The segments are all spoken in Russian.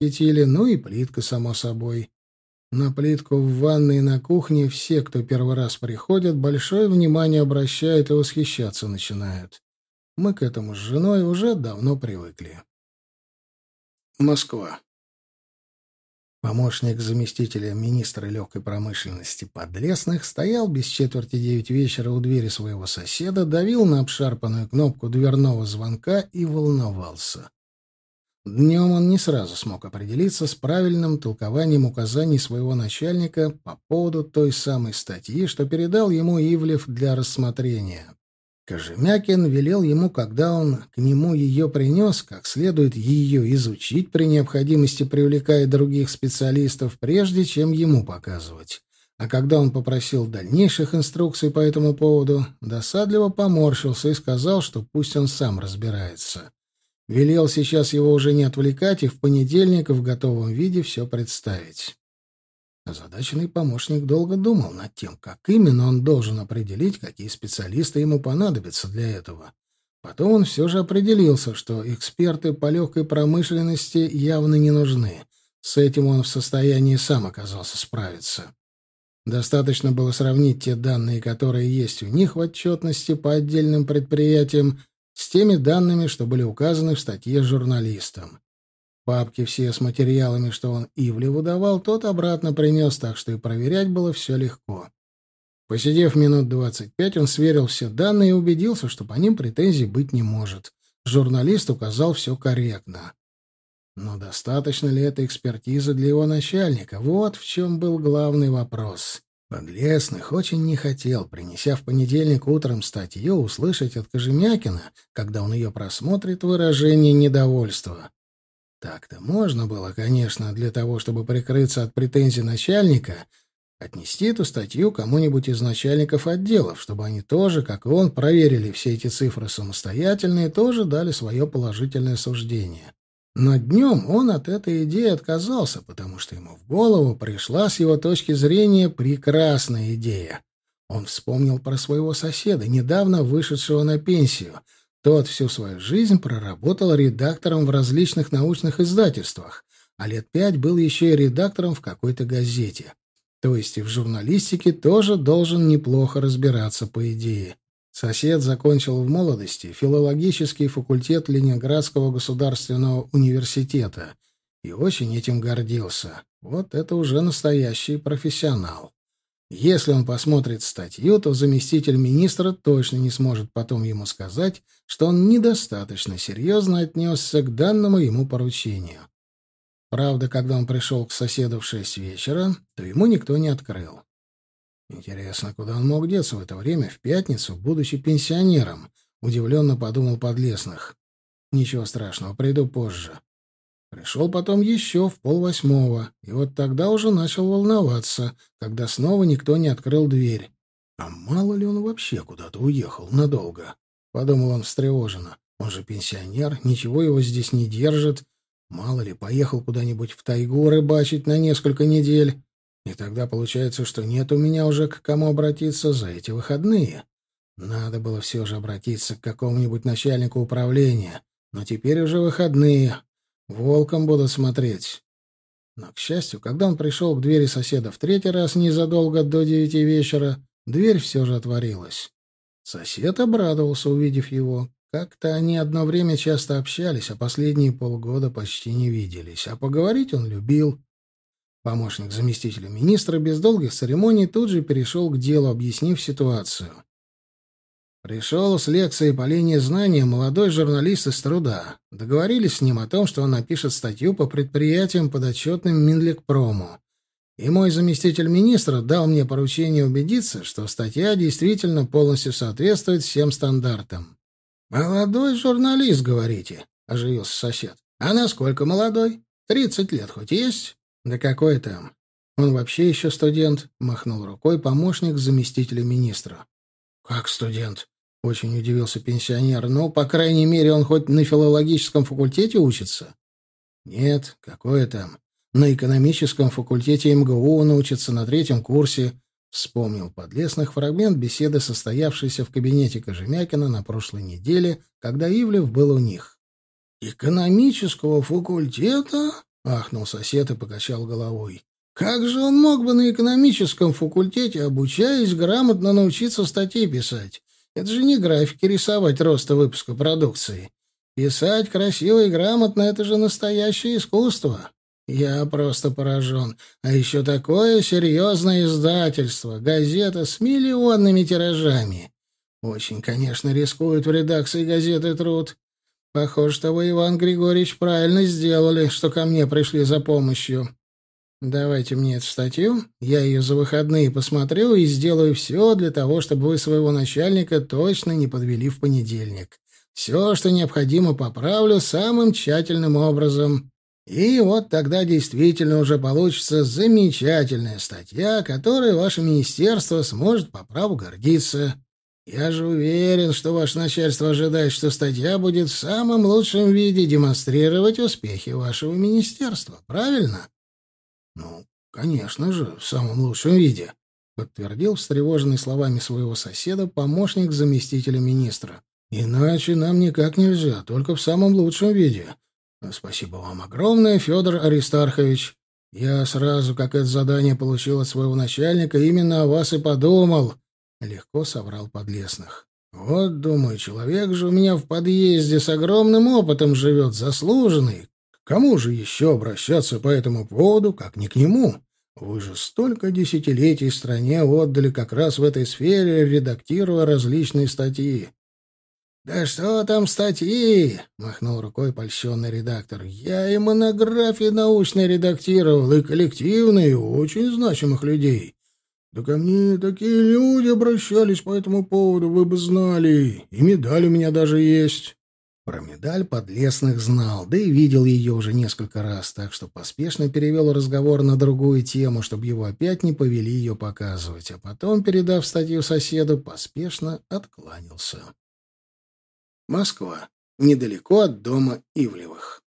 кипятили, ну и плитка, само собой. На плитку в ванной и на кухне все, кто первый раз приходят, большое внимание обращают и восхищаться начинают. Мы к этому с женой уже давно привыкли. Москва. Помощник заместителя министра легкой промышленности Подлесных стоял без четверти девять вечера у двери своего соседа, давил на обшарпанную кнопку дверного звонка и волновался. Днем он не сразу смог определиться с правильным толкованием указаний своего начальника по поводу той самой статьи, что передал ему Ивлев для рассмотрения. Кожемякин велел ему, когда он к нему ее принес, как следует ее изучить, при необходимости привлекая других специалистов, прежде чем ему показывать. А когда он попросил дальнейших инструкций по этому поводу, досадливо поморщился и сказал, что пусть он сам разбирается. Велел сейчас его уже не отвлекать и в понедельник в готовом виде все представить. Озадаченный помощник долго думал над тем, как именно он должен определить, какие специалисты ему понадобятся для этого. Потом он все же определился, что эксперты по легкой промышленности явно не нужны. С этим он в состоянии сам оказался справиться. Достаточно было сравнить те данные, которые есть у них в отчетности по отдельным предприятиям, с теми данными, что были указаны в статье журналистам. Папки все с материалами, что он Ивлеву давал, тот обратно принес, так что и проверять было все легко. Посидев минут двадцать пять, он сверил все данные и убедился, что по ним претензий быть не может. Журналист указал все корректно. Но достаточно ли этой экспертизы для его начальника? Вот в чем был главный вопрос. Подлесных очень не хотел, принеся в понедельник утром статью, услышать от Кожемякина, когда он ее просмотрит, выражение недовольства. Так-то можно было, конечно, для того, чтобы прикрыться от претензий начальника, отнести эту статью кому-нибудь из начальников отделов, чтобы они тоже, как и он, проверили все эти цифры самостоятельно и тоже дали свое положительное суждение. Но днем он от этой идеи отказался, потому что ему в голову пришла с его точки зрения прекрасная идея. Он вспомнил про своего соседа, недавно вышедшего на пенсию — тот всю свою жизнь проработал редактором в различных научных издательствах, а лет пять был еще и редактором в какой-то газете. То есть и в журналистике тоже должен неплохо разбираться, по идее. Сосед закончил в молодости филологический факультет Ленинградского государственного университета и очень этим гордился. Вот это уже настоящий профессионал. Если он посмотрит статью, то заместитель министра точно не сможет потом ему сказать, что он недостаточно серьезно отнесся к данному ему поручению. Правда, когда он пришел к соседу в шесть вечера, то ему никто не открыл. Интересно, куда он мог деться в это время, в пятницу, будучи пенсионером? Удивленно подумал Подлесных. Ничего страшного, приду позже. Пришел потом еще в полвосьмого, и вот тогда уже начал волноваться, когда снова никто не открыл дверь. А мало ли он вообще куда-то уехал надолго? Подумал он встревоженно. Он же пенсионер, ничего его здесь не держит. Мало ли, поехал куда-нибудь в тайгу рыбачить на несколько недель. И тогда получается, что нет у меня уже к кому обратиться за эти выходные. Надо было все же обратиться к какому-нибудь начальнику управления. Но теперь уже выходные, Волком буду смотреть. Но, к счастью, когда он пришел к двери соседа в третий раз незадолго до девяти вечера, дверь все же отворилась. Сосед обрадовался, увидев его. Как-то они одно время часто общались, а последние полгода почти не виделись. А поговорить он любил. Помощник заместителя министра без долгих церемоний тут же перешел к делу, объяснив ситуацию. Пришел с лекции по линии знания молодой журналист из труда. Договорились с ним о том, что он напишет статью по предприятиям, подотчетным Минлекпрому. И мой заместитель министра дал мне поручение убедиться, что статья действительно полностью соответствует всем стандартам. «Молодой журналист, говорите?» — оживился сосед. «А насколько молодой? Тридцать лет хоть есть?» «Да какой там? Он вообще еще студент», — махнул рукой помощник заместителя министра. «Как студент?» — очень удивился пенсионер. «Ну, по крайней мере, он хоть на филологическом факультете учится?» «Нет, какое там. На экономическом факультете МГУ он учится на третьем курсе». Вспомнил подлесных фрагмент беседы, состоявшейся в кабинете Кожемякина на прошлой неделе, когда Ивлев был у них. «Экономического факультета?» — ахнул сосед и покачал головой. «Как же он мог бы на экономическом факультете, обучаясь, грамотно научиться статьи писать? Это же не графики рисовать роста выпуска продукции. Писать красиво и грамотно — это же настоящее искусство. Я просто поражен. А еще такое серьезное издательство, газета с миллионными тиражами. Очень, конечно, рискуют в редакции газеты «Труд». Похоже, что вы, Иван Григорьевич, правильно сделали, что ко мне пришли за помощью. Давайте мне эту статью, я ее за выходные посмотрю и сделаю все для того, чтобы вы своего начальника точно не подвели в понедельник. Все, что необходимо, поправлю самым тщательным образом. И вот тогда действительно уже получится замечательная статья, которой ваше министерство сможет по праву гордиться. Я же уверен, что ваше начальство ожидает, что статья будет в самом лучшем виде демонстрировать успехи вашего министерства. Правильно? Ну, конечно же, в самом лучшем виде, подтвердил встревоженный словами своего соседа помощник заместителя министра. Иначе нам никак нельзя, только в самом лучшем виде. Спасибо вам огромное, Федор Аристархович. Я сразу, как это задание получил от своего начальника, именно о вас и подумал. Легко соврал Подлесных. Вот, думаю, человек же у меня в подъезде с огромным опытом живет, заслуженный. К кому же еще обращаться по этому поводу, как не к нему? Вы же столько десятилетий стране отдали как раз в этой сфере, редактируя различные статьи. «Да что там статьи?» — махнул рукой польщенный редактор. «Я и монографии научные редактировал, и коллективные, очень значимых людей. Да ко мне такие люди обращались по этому поводу, вы бы знали. И медаль у меня даже есть». Про медаль Подлесных знал, да и видел ее уже несколько раз, так что поспешно перевел разговор на другую тему, чтобы его опять не повели ее показывать, а потом, передав статью соседу, поспешно откланялся. Москва. Недалеко от дома Ивлевых.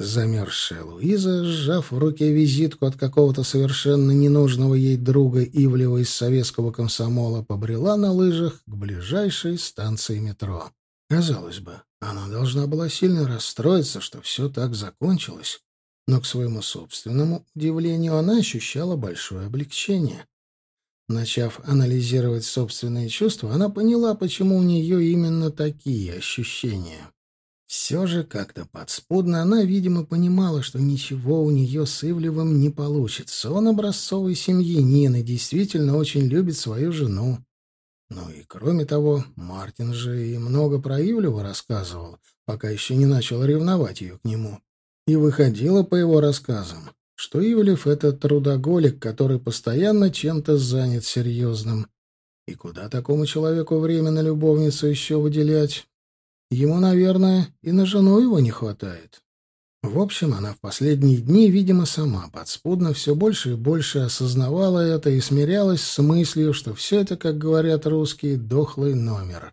Замерзшая Луиза, сжав в руке визитку от какого-то совершенно ненужного ей друга Ивлева из советского комсомола, побрела на лыжах к ближайшей станции метро. Казалось бы, она должна была сильно расстроиться, что все так закончилось, но к своему собственному удивлению она ощущала большое облегчение. Начав анализировать собственные чувства, она поняла, почему у нее именно такие ощущения. Все же как-то подспудно она, видимо, понимала, что ничего у нее с Ивлевым не получится. Он образцовой семьянин и действительно очень любит свою жену. Ну и кроме того, Мартин же и много про Ивлева рассказывал, пока еще не начал ревновать ее к нему. И выходило по его рассказам, что Ивлев — это трудоголик, который постоянно чем-то занят серьезным. И куда такому человеку время на любовницу еще выделять? Ему, наверное, и на жену его не хватает. В общем, она в последние дни, видимо, сама подспудно все больше и больше осознавала это и смирялась с мыслью, что все это, как говорят русские, дохлый номер,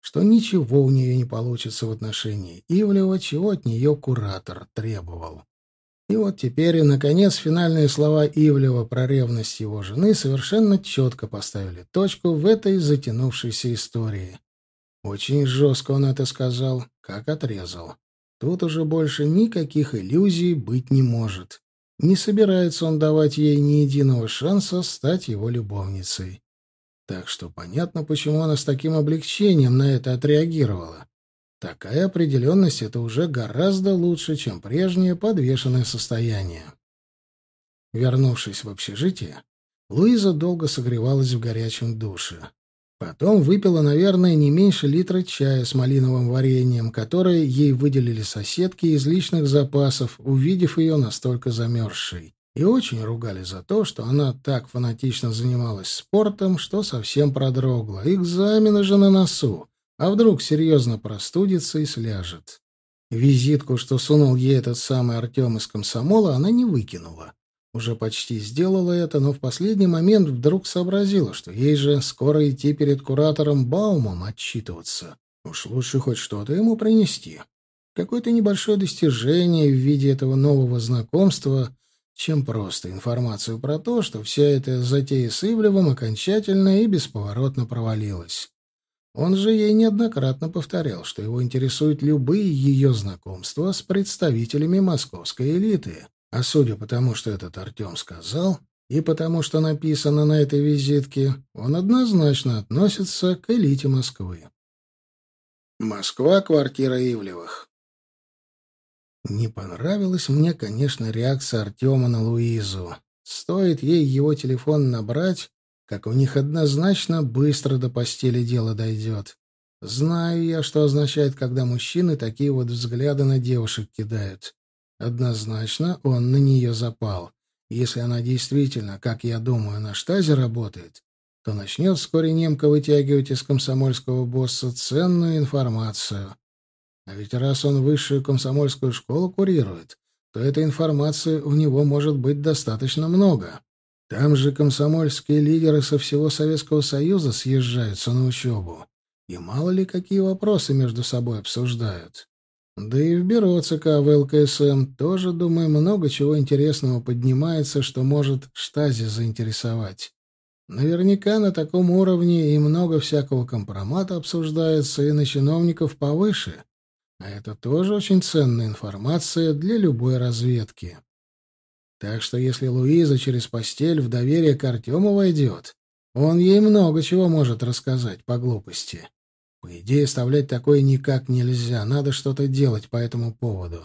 что ничего у нее не получится в отношении Ивлева, чего от нее куратор требовал. И вот теперь, наконец, финальные слова Ивлева про ревность его жены совершенно четко поставили точку в этой затянувшейся истории. Очень жестко он это сказал, как отрезал. Тут уже больше никаких иллюзий быть не может. Не собирается он давать ей ни единого шанса стать его любовницей. Так что понятно, почему она с таким облегчением на это отреагировала. Такая определенность — это уже гораздо лучше, чем прежнее подвешенное состояние. Вернувшись в общежитие, Луиза долго согревалась в горячем душе. Потом выпила, наверное, не меньше литра чая с малиновым вареньем, которое ей выделили соседки из личных запасов, увидев ее настолько замерзшей. И очень ругали за то, что она так фанатично занималась спортом, что совсем продрогла. Экзамены же на носу. А вдруг серьезно простудится и сляжет? Визитку, что сунул ей этот самый Артем из комсомола, она не выкинула. Уже почти сделала это, но в последний момент вдруг сообразила, что ей же скоро идти перед куратором Баумом отчитываться. Уж лучше хоть что-то ему принести. Какое-то небольшое достижение в виде этого нового знакомства, чем просто информацию про то, что вся эта затея с Ивлевым окончательно и бесповоротно провалилась. Он же ей неоднократно повторял, что его интересуют любые ее знакомства с представителями московской элиты. А судя по тому, что этот Артем сказал, и потому что написано на этой визитке, он однозначно относится к элите Москвы. Москва, квартира Ивлевых. Не понравилась мне, конечно, реакция Артема на Луизу. Стоит ей его телефон набрать, как у них однозначно быстро до постели дело дойдет. Знаю я, что означает, когда мужчины такие вот взгляды на девушек кидают. Однозначно он на нее запал. Если она действительно, как я думаю, на штазе работает, то начнет вскоре немка вытягивать из комсомольского босса ценную информацию. А ведь раз он высшую комсомольскую школу курирует, то этой информации у него может быть достаточно много. Там же комсомольские лидеры со всего Советского Союза съезжаются на учебу. И мало ли какие вопросы между собой обсуждают. Да и в бюро ЦК ВЛКСМ тоже, думаю, много чего интересного поднимается, что может штази заинтересовать. Наверняка на таком уровне и много всякого компромата обсуждается и на чиновников повыше — а это тоже очень ценная информация для любой разведки. Так что если Луиза через постель в доверие к Артему войдет, он ей много чего может рассказать по глупости. По идее, оставлять такое никак нельзя, надо что-то делать по этому поводу.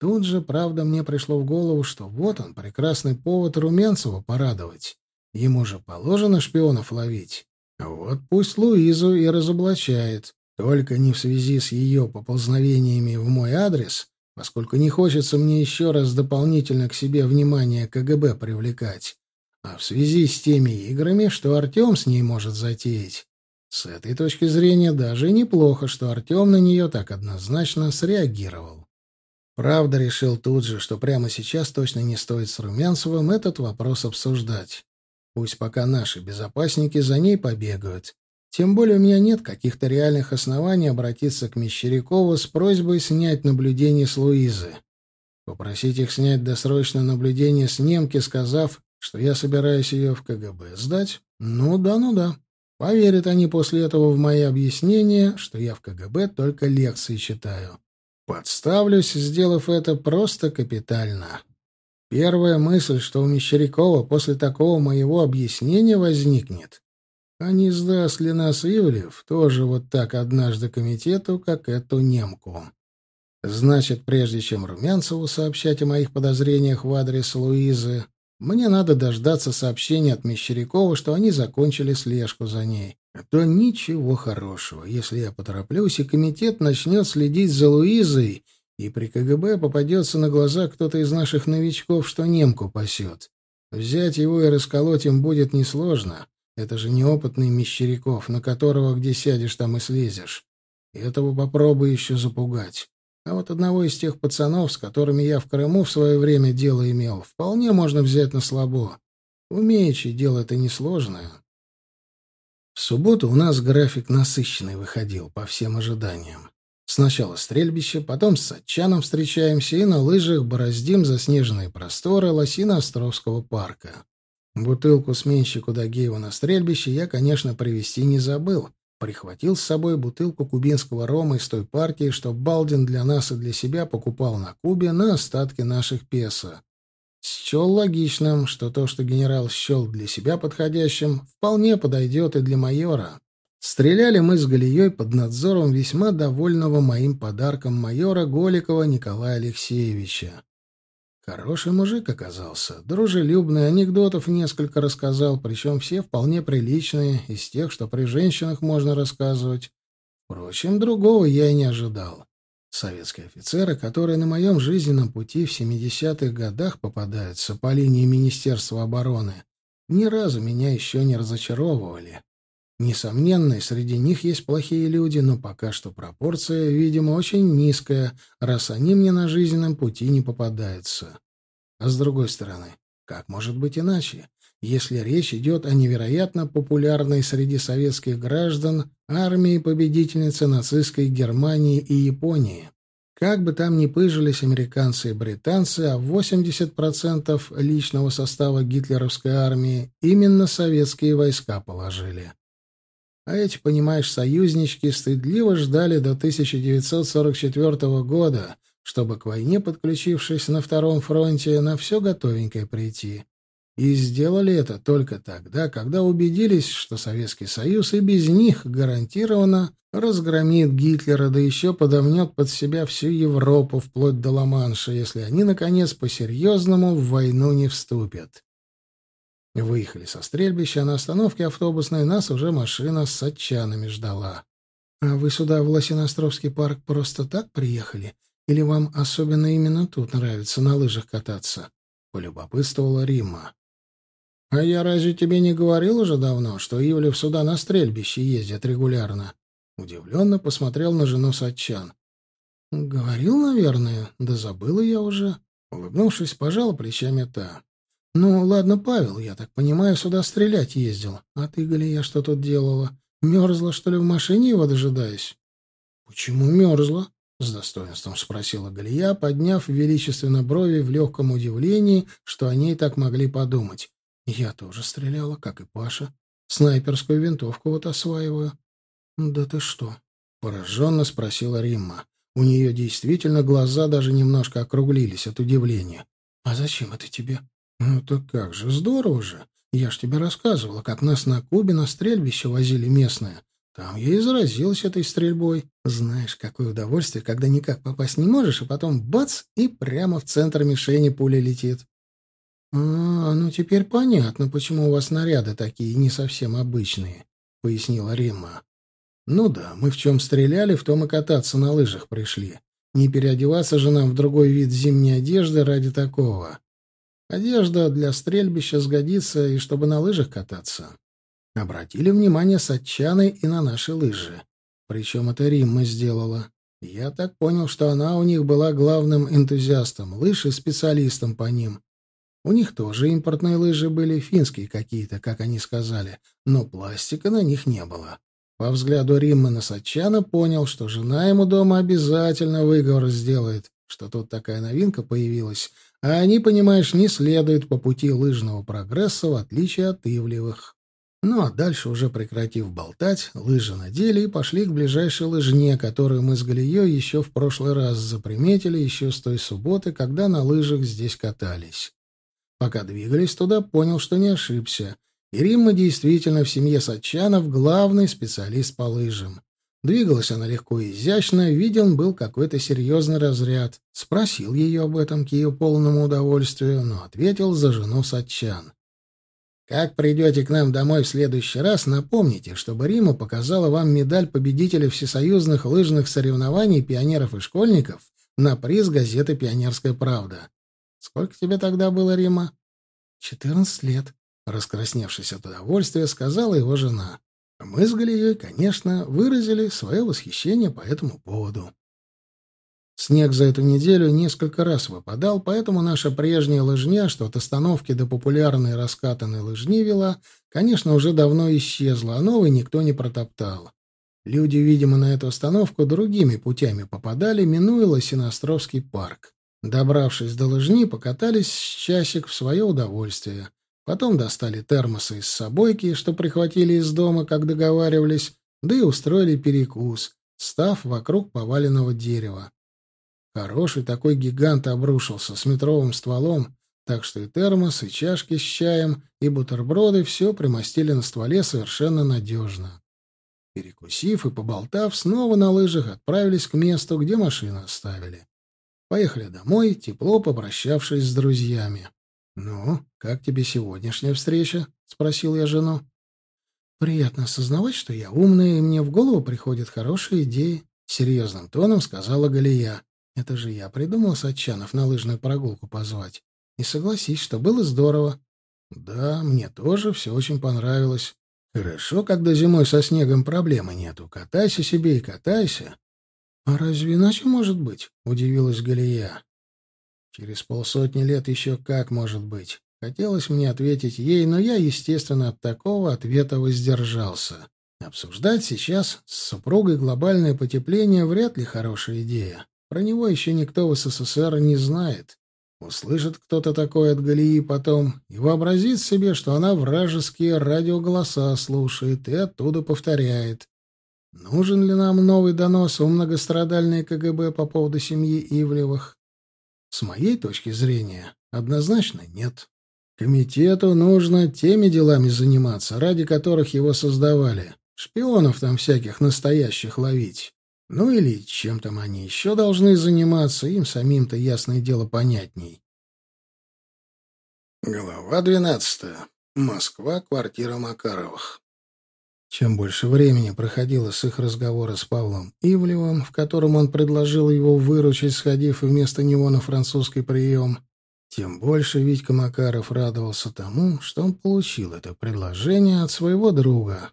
Тут же, правда, мне пришло в голову, что вот он, прекрасный повод Румянцева порадовать. Ему же положено шпионов ловить. Вот пусть Луизу и разоблачает. Только не в связи с ее поползновениями в мой адрес, поскольку не хочется мне еще раз дополнительно к себе внимание КГБ привлекать, а в связи с теми играми, что Артем с ней может затеять. С этой точки зрения даже неплохо, что Артем на нее так однозначно среагировал. Правда, решил тут же, что прямо сейчас точно не стоит с Румянцевым этот вопрос обсуждать. Пусть пока наши безопасники за ней побегают, тем более у меня нет каких-то реальных оснований обратиться к Мещерякову с просьбой снять наблюдение с Луизы. Попросить их снять досрочное наблюдение с немки, сказав, что я собираюсь ее в КГБ сдать? Ну да, ну да. Поверят они после этого в мои объяснения, что я в КГБ только лекции читаю. Подставлюсь, сделав это просто капитально. Первая мысль, что у Мещерякова после такого моего объяснения возникнет, а не сдаст ли нас Ивлев тоже вот так однажды комитету, как эту немку? Значит, прежде чем Румянцеву сообщать о моих подозрениях в адрес Луизы, мне надо дождаться сообщения от Мещерякова, что они закончили слежку за ней. А то ничего хорошего, если я потороплюсь, и комитет начнет следить за Луизой, и при КГБ попадется на глаза кто-то из наших новичков, что немку пасет. Взять его и расколоть им будет несложно. Это же неопытный Мещеряков, на которого где сядешь, там и слезешь. Этого попробуй еще запугать. А вот одного из тех пацанов, с которыми я в Крыму в свое время дело имел, вполне можно взять на слабо. Умеючи, дело это несложное. В субботу у нас график насыщенный выходил, по всем ожиданиям. Сначала стрельбище, потом с Сатчаном встречаемся и на лыжах бороздим заснеженные просторы Лосино-Островского парка. Бутылку сменщику Дагеева на стрельбище я, конечно, привезти не забыл. Прихватил с собой бутылку кубинского рома из той партии, что Балдин для нас и для себя покупал на Кубе на остатки наших песо. Счел логичным, что то, что генерал счел для себя подходящим, вполне подойдет и для майора. Стреляли мы с Галией под надзором весьма довольного моим подарком майора Голикова Николая Алексеевича. Хороший мужик оказался, дружелюбный, анекдотов несколько рассказал, причем все вполне приличные, из тех, что при женщинах можно рассказывать. Впрочем, другого я и не ожидал. Советские офицеры, которые на моем жизненном пути в 70-х годах попадаются по линии Министерства обороны, ни разу меня еще не разочаровывали. Несомненно, среди них есть плохие люди, но пока что пропорция, видимо, очень низкая, раз они мне на жизненном пути не попадаются. А с другой стороны, как может быть иначе, если речь идет о невероятно популярной среди советских граждан армии победительницы нацистской Германии и Японии? Как бы там ни пыжились американцы и британцы, а 80% личного состава гитлеровской армии именно советские войска положили. А эти, понимаешь, союзнички стыдливо ждали до 1944 года, чтобы к войне, подключившись на Втором фронте, на все готовенькое прийти. И сделали это только тогда, когда убедились, что Советский Союз и без них гарантированно разгромит Гитлера, да еще подомнет под себя всю Европу вплоть до Ла-Манша, если они, наконец, по-серьезному в войну не вступят. Выехали со стрельбища, а на остановке автобусной нас уже машина с садчанами ждала. — А вы сюда, в Лосиностровский парк, просто так приехали? Или вам особенно именно тут нравится на лыжах кататься? — полюбопытствовала Римма. — А я разве тебе не говорил уже давно, что Ивлев сюда на стрельбище ездят регулярно? Удивленно посмотрел на жену Сатчан. — Говорил, наверное, да забыла я уже. Улыбнувшись, пожала плечами та. «Ну, ладно, Павел, я так понимаю, сюда стрелять ездил. А ты, Галия, что тут делала? Мерзла, что ли, в машине его дожидаясь?» «Почему мерзла?» — с достоинством спросила Галия, подняв величественно брови в легком удивлении, что о ней так могли подумать. «Я тоже стреляла, как и Паша. Снайперскую винтовку вот осваиваю». «Да ты что?» — пораженно спросила Римма. У нее действительно глаза даже немножко округлились от удивления. «А зачем это тебе?» «Ну так как же, здорово же. Я ж тебе рассказывала, как нас на Кубе на стрельбище возили местное. Там я и заразилась этой стрельбой. Знаешь, какое удовольствие, когда никак попасть не можешь, а потом бац, и прямо в центр мишени пуля летит. «А, ну теперь понятно, почему у вас наряды такие не совсем обычные», — пояснила Римма. «Ну да, мы в чем стреляли, в том и кататься на лыжах пришли. Не переодеваться же нам в другой вид зимней одежды ради такого. Одежда для стрельбища сгодится и чтобы на лыжах кататься. Обратили внимание сатчаны и на наши лыжи. Причем это Римма сделала. Я так понял, что она у них была главным энтузиастом лыж и специалистом по ним. У них тоже импортные лыжи были, финские какие-то, как они сказали, но пластика на них не было. По взгляду Риммы на Сатчана понял, что жена ему дома обязательно выговор сделает, что тут такая новинка появилась — а они, понимаешь, не следуют по пути лыжного прогресса, в отличие от Ивлевых. Ну а дальше, уже прекратив болтать, лыжи надели и пошли к ближайшей лыжне, которую мы с Галией еще в прошлый раз заприметили еще с той субботы, когда на лыжах здесь катались. Пока двигались туда, понял, что не ошибся. И Римма действительно в семье Сатчанов главный специалист по лыжам. Двигалась она легко и изящно, виден был какой-то серьезный разряд. Спросил ее об этом к ее полному удовольствию, но ответил за жену Сатчан. «Как придете к нам домой в следующий раз, напомните, чтобы Рима показала вам медаль победителя всесоюзных лыжных соревнований пионеров и школьников на приз газеты «Пионерская правда». Сколько тебе тогда было, Рима?» «Четырнадцать лет», — раскрасневшись от удовольствия, сказала его жена. Мы с Галией, конечно, выразили свое восхищение по этому поводу. Снег за эту неделю несколько раз выпадал, поэтому наша прежняя лыжня, что от остановки до популярной раскатанной лыжни вела, конечно, уже давно исчезла, а новой никто не протоптал. Люди, видимо, на эту остановку другими путями попадали, минуя Лосиноостровский парк. Добравшись до лыжни, покатались часик в свое удовольствие. Потом достали термосы из собойки, что прихватили из дома, как договаривались, да и устроили перекус, став вокруг поваленного дерева. Хороший такой гигант обрушился с метровым стволом, так что и термос, и чашки с чаем, и бутерброды все примостили на стволе совершенно надежно. Перекусив и поболтав, снова на лыжах отправились к месту, где машину оставили. Поехали домой, тепло попрощавшись с друзьями. «Ну, как тебе сегодняшняя встреча?» — спросил я жену. «Приятно осознавать, что я умная, и мне в голову приходят хорошие идеи», — серьезным тоном сказала Галия. «Это же я придумал Сатчанов на лыжную прогулку позвать. И согласись, что было здорово». «Да, мне тоже все очень понравилось. Хорошо, когда зимой со снегом проблемы нету. Катайся себе и катайся». «А разве иначе может быть?» — удивилась Галия. Через полсотни лет еще как может быть. Хотелось мне ответить ей, но я, естественно, от такого ответа воздержался. Обсуждать сейчас с супругой глобальное потепление вряд ли хорошая идея. Про него еще никто в СССР не знает. Услышит кто-то такое от Галии потом и вообразит себе, что она вражеские радиоголоса слушает и оттуда повторяет. Нужен ли нам новый донос у многострадальной КГБ по поводу семьи Ивлевых? С моей точки зрения, однозначно нет. Комитету нужно теми делами заниматься, ради которых его создавали. Шпионов там всяких настоящих ловить. Ну или чем там они еще должны заниматься, им самим-то ясное дело понятней. Глава двенадцатая. Москва, квартира Макаровых. Чем больше времени проходило с их разговора с Павлом Ивлевым, в котором он предложил его выручить, сходив вместо него на французский прием, тем больше Витька Макаров радовался тому, что он получил это предложение от своего друга.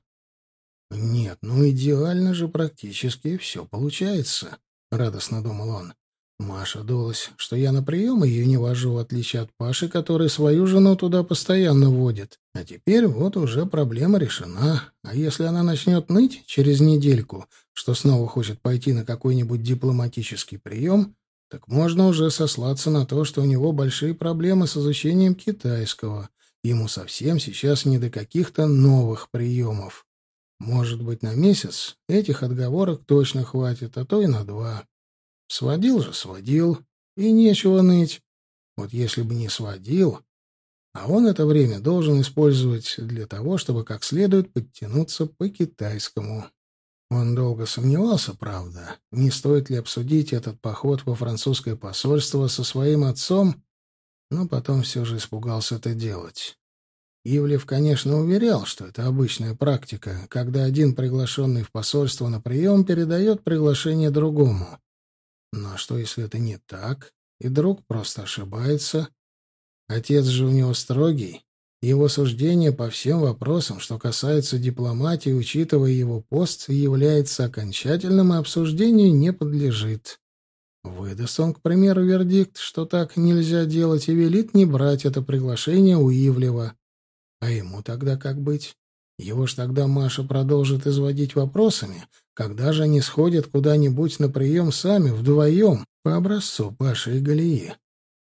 «Нет, ну идеально же практически все получается», — радостно думал он. Маша дулась, что я на прием ее не вожу, в отличие от Паши, который свою жену туда постоянно водит. А теперь вот уже проблема решена. А если она начнет ныть через недельку, что снова хочет пойти на какой-нибудь дипломатический прием, так можно уже сослаться на то, что у него большие проблемы с изучением китайского. Ему совсем сейчас не до каких-то новых приемов. Может быть, на месяц этих отговорок точно хватит, а то и на два. Сводил же, сводил, и нечего ныть. Вот если бы не сводил, а он это время должен использовать для того, чтобы как следует подтянуться по-китайскому. Он долго сомневался, правда, не стоит ли обсудить этот поход во французское посольство со своим отцом, но потом все же испугался это делать. Ивлев, конечно, уверял, что это обычная практика, когда один приглашенный в посольство на прием передает приглашение другому. Но что, если это не так, и друг просто ошибается? Отец же у него строгий. Его суждение по всем вопросам, что касается дипломатии, учитывая его пост, является окончательным и обсуждению не подлежит. Выдаст он, к примеру, вердикт, что так нельзя делать, и велит не брать это приглашение у Ивлева. А ему тогда как быть? Его ж тогда Маша продолжит изводить вопросами, когда же они сходят куда-нибудь на прием сами, вдвоем, по образцу Паши и Галии.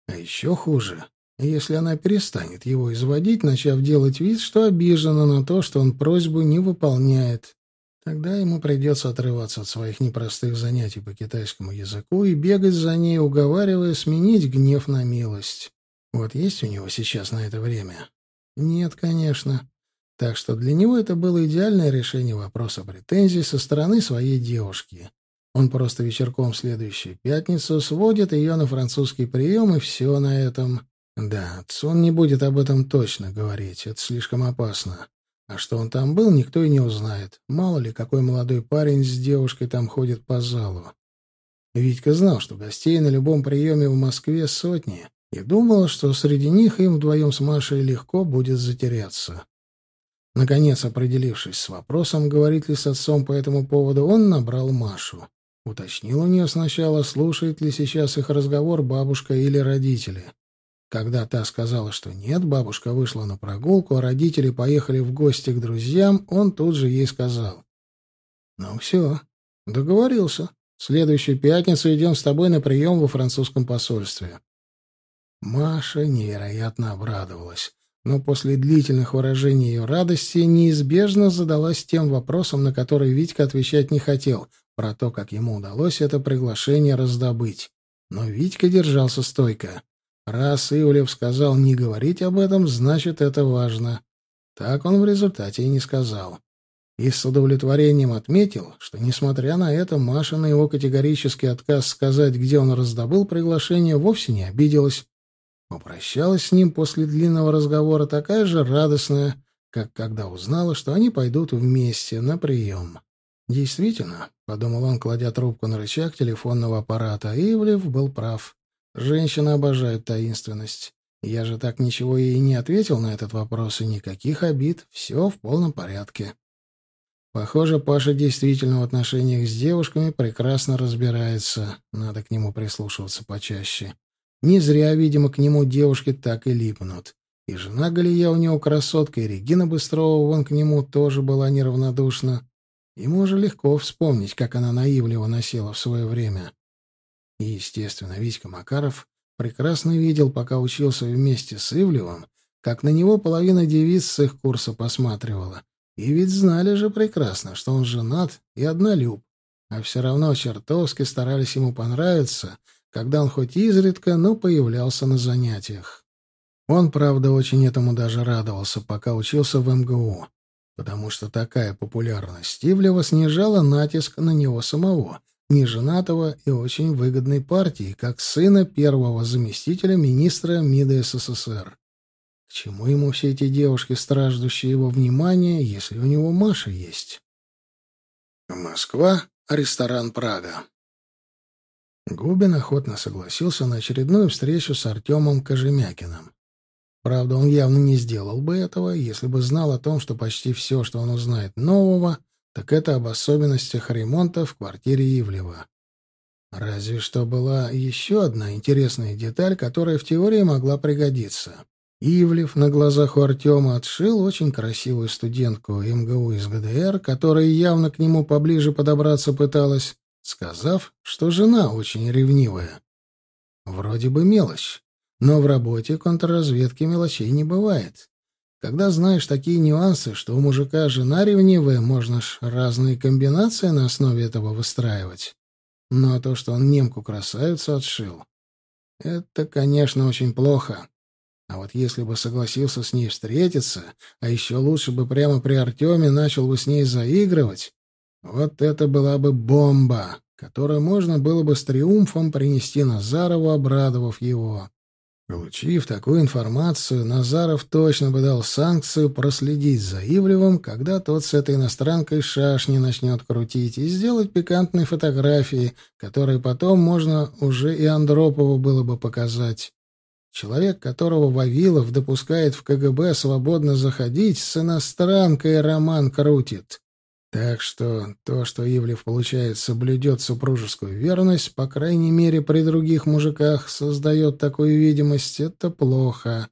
А еще хуже, если она перестанет его изводить, начав делать вид, что обижена на то, что он просьбу не выполняет. Тогда ему придется отрываться от своих непростых занятий по китайскому языку и бегать за ней, уговаривая сменить гнев на милость. Вот есть у него сейчас на это время? Нет, конечно. Так что для него это было идеальное решение вопроса претензий со стороны своей девушки. Он просто вечерком в следующую пятницу сводит ее на французский прием, и все на этом. Да, отцу он не будет об этом точно говорить, это слишком опасно. А что он там был, никто и не узнает. Мало ли, какой молодой парень с девушкой там ходит по залу. Витька знал, что гостей на любом приеме в Москве сотни, и думал, что среди них им вдвоем с Машей легко будет затеряться. Наконец, определившись с вопросом, говорит ли с отцом по этому поводу, он набрал Машу. Уточнил у нее сначала, слушает ли сейчас их разговор бабушка или родители. Когда та сказала, что нет, бабушка вышла на прогулку, а родители поехали в гости к друзьям, он тут же ей сказал. «Ну все, договорился. В следующую пятницу идем с тобой на прием во французском посольстве». Маша невероятно обрадовалась но после длительных выражений ее радости неизбежно задалась тем вопросом, на который Витька отвечать не хотел, про то, как ему удалось это приглашение раздобыть. Но Витька держался стойко. Раз Ивлев сказал не говорить об этом, значит, это важно. Так он в результате и не сказал. И с удовлетворением отметил, что, несмотря на это, Маша на его категорический отказ сказать, где он раздобыл приглашение, вовсе не обиделась. Попрощалась с ним после длинного разговора такая же радостная, как когда узнала, что они пойдут вместе на прием. «Действительно», — подумал он, кладя трубку на рычаг телефонного аппарата, Ивлев был прав. «Женщина обожает таинственность. Я же так ничего ей не ответил на этот вопрос, и никаких обид. Все в полном порядке». Похоже, Паша действительно в отношениях с девушками прекрасно разбирается. Надо к нему прислушиваться почаще. Не зря, видимо, к нему девушки так и липнут. И жена Галия у него красотка, и Регина Быстрова вон к нему тоже была неравнодушна. Ему же легко вспомнить, как она наивливо носила в свое время. И, естественно, Витька Макаров прекрасно видел, пока учился вместе с Ивлевым, как на него половина девиц с их курса посматривала. И ведь знали же прекрасно, что он женат и однолюб, а все равно чертовски старались ему понравиться, когда он хоть изредка, но появлялся на занятиях. Он, правда, очень этому даже радовался, пока учился в МГУ, потому что такая популярность Ивлева снижала натиск на него самого, неженатого и очень выгодной партии, как сына первого заместителя министра МИДа СССР. К чему ему все эти девушки, страждущие его внимания, если у него Маша есть? Москва, ресторан «Прага». Губин охотно согласился на очередную встречу с Артемом Кожемякиным. Правда, он явно не сделал бы этого, если бы знал о том, что почти все, что он узнает нового, так это об особенностях ремонта в квартире Ивлева. Разве что была еще одна интересная деталь, которая в теории могла пригодиться. Ивлев на глазах у Артема отшил очень красивую студентку МГУ из ГДР, которая явно к нему поближе подобраться пыталась, сказав, что жена очень ревнивая. Вроде бы мелочь, но в работе контрразведки мелочей не бывает. Когда знаешь такие нюансы, что у мужика жена ревнивая, можно ж разные комбинации на основе этого выстраивать. Но то, что он немку-красавицу отшил, это, конечно, очень плохо. А вот если бы согласился с ней встретиться, а еще лучше бы прямо при Артеме начал бы с ней заигрывать, вот это была бы бомба, которую можно было бы с триумфом принести Назарову, обрадовав его. Получив такую информацию, Назаров точно бы дал санкцию проследить за Ивлевым, когда тот с этой иностранкой шашни начнет крутить, и сделать пикантные фотографии, которые потом можно уже и Андропову было бы показать. Человек, которого Вавилов допускает в КГБ свободно заходить, с иностранкой роман крутит. Так что то, что Ивлев, получается, блюдет супружескую верность, по крайней мере, при других мужиках, создает такую видимость, это плохо.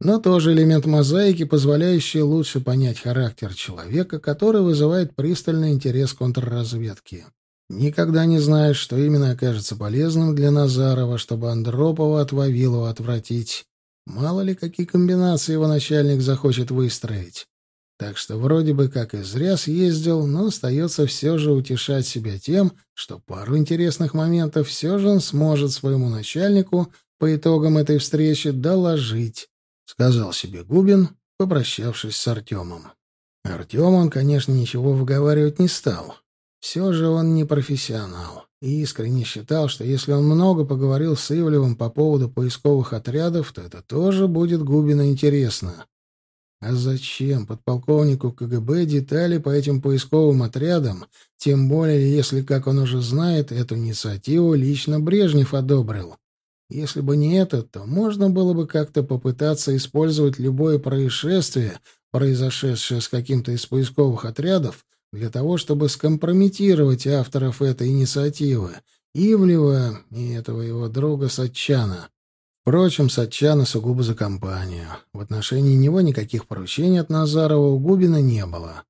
Но тоже элемент мозаики, позволяющий лучше понять характер человека, который вызывает пристальный интерес контрразведки. Никогда не знаешь, что именно окажется полезным для Назарова, чтобы Андропова от Вавилова отвратить. Мало ли, какие комбинации его начальник захочет выстроить. Так что вроде бы как и зря съездил, но остается все же утешать себя тем, что пару интересных моментов все же он сможет своему начальнику по итогам этой встречи доложить, — сказал себе Губин, попрощавшись с Артемом. Артем он, конечно, ничего выговаривать не стал. Все же он не профессионал и искренне считал, что если он много поговорил с Ивлевым по поводу поисковых отрядов, то это тоже будет Губину интересно. А зачем подполковнику КГБ детали по этим поисковым отрядам, тем более если, как он уже знает, эту инициативу лично Брежнев одобрил? Если бы не это, то можно было бы как-то попытаться использовать любое происшествие, произошедшее с каким-то из поисковых отрядов, для того, чтобы скомпрометировать авторов этой инициативы, Ивлева и этого его друга Сатчана. Впрочем, Сатчана сугубо за компанию. В отношении него никаких поручений от Назарова у Губина не было.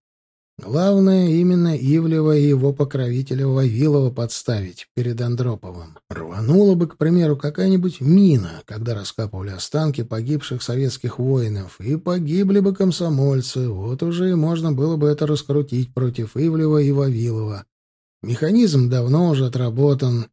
Главное, именно Ивлева и его покровителя Вавилова подставить перед Андроповым. Рванула бы, к примеру, какая-нибудь мина, когда раскапывали останки погибших советских воинов, и погибли бы комсомольцы, вот уже и можно было бы это раскрутить против Ивлева и Вавилова. Механизм давно уже отработан.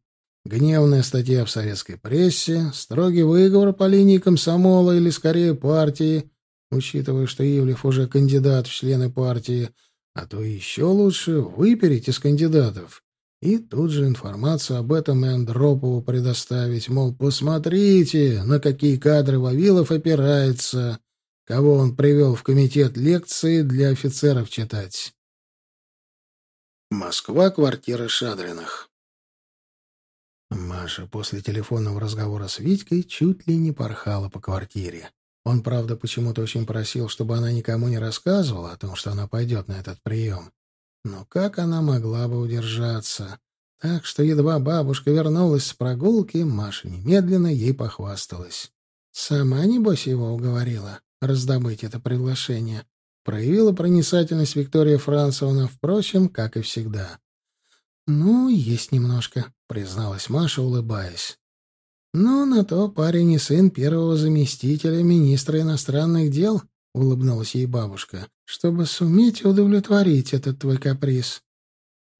Гневная статья в советской прессе, строгий выговор по линии комсомола или, скорее, партии, учитывая, что Ивлев уже кандидат в члены партии — а то еще лучше выпереть из кандидатов. И тут же информацию об этом и Андропову предоставить, мол, посмотрите, на какие кадры Вавилов опирается, кого он привел в комитет лекции для офицеров читать. Москва, квартира Шадриных. Маша после телефонного разговора с Витькой чуть ли не порхала по квартире. Он, правда, почему-то очень просил, чтобы она никому не рассказывала о том, что она пойдет на этот прием. Но как она могла бы удержаться? Так что едва бабушка вернулась с прогулки, Маша немедленно ей похвасталась. Сама, небось, его уговорила раздобыть это приглашение. Проявила проницательность Виктория Францевна, впрочем, как и всегда. «Ну, есть немножко», — призналась Маша, улыбаясь. «Ну, на то парень и сын первого заместителя министра иностранных дел», — улыбнулась ей бабушка, «чтобы суметь удовлетворить этот твой каприз.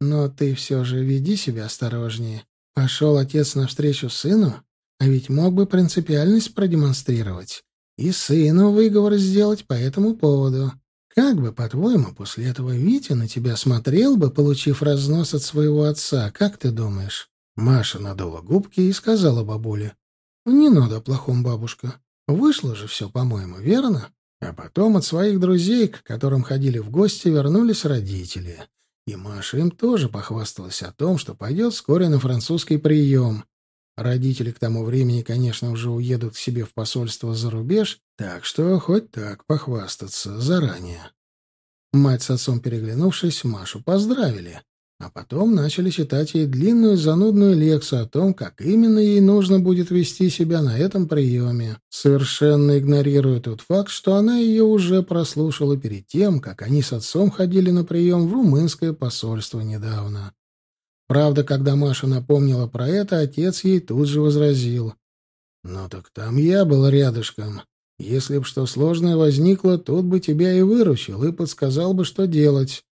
Но ты все же веди себя осторожнее. Пошел отец навстречу сыну, а ведь мог бы принципиальность продемонстрировать и сыну выговор сделать по этому поводу. Как бы, по-твоему, после этого Витя на тебя смотрел бы, получив разнос от своего отца, как ты думаешь?» Маша надула губки и сказала бабуле. «Не надо плохом, бабушка. Вышло же все, по-моему, верно?» А потом от своих друзей, к которым ходили в гости, вернулись родители. И Маша им тоже похвасталась о том, что пойдет вскоре на французский прием. Родители к тому времени, конечно, уже уедут к себе в посольство за рубеж, так что хоть так похвастаться заранее. Мать с отцом, переглянувшись, Машу поздравили, а потом начали читать ей длинную занудную лекцию о том, как именно ей нужно будет вести себя на этом приеме, совершенно игнорируя тот факт, что она ее уже прослушала перед тем, как они с отцом ходили на прием в румынское посольство недавно. Правда, когда Маша напомнила про это, отец ей тут же возразил. «Ну так там я был рядышком. Если б что сложное возникло, тут бы тебя и выручил, и подсказал бы, что делать.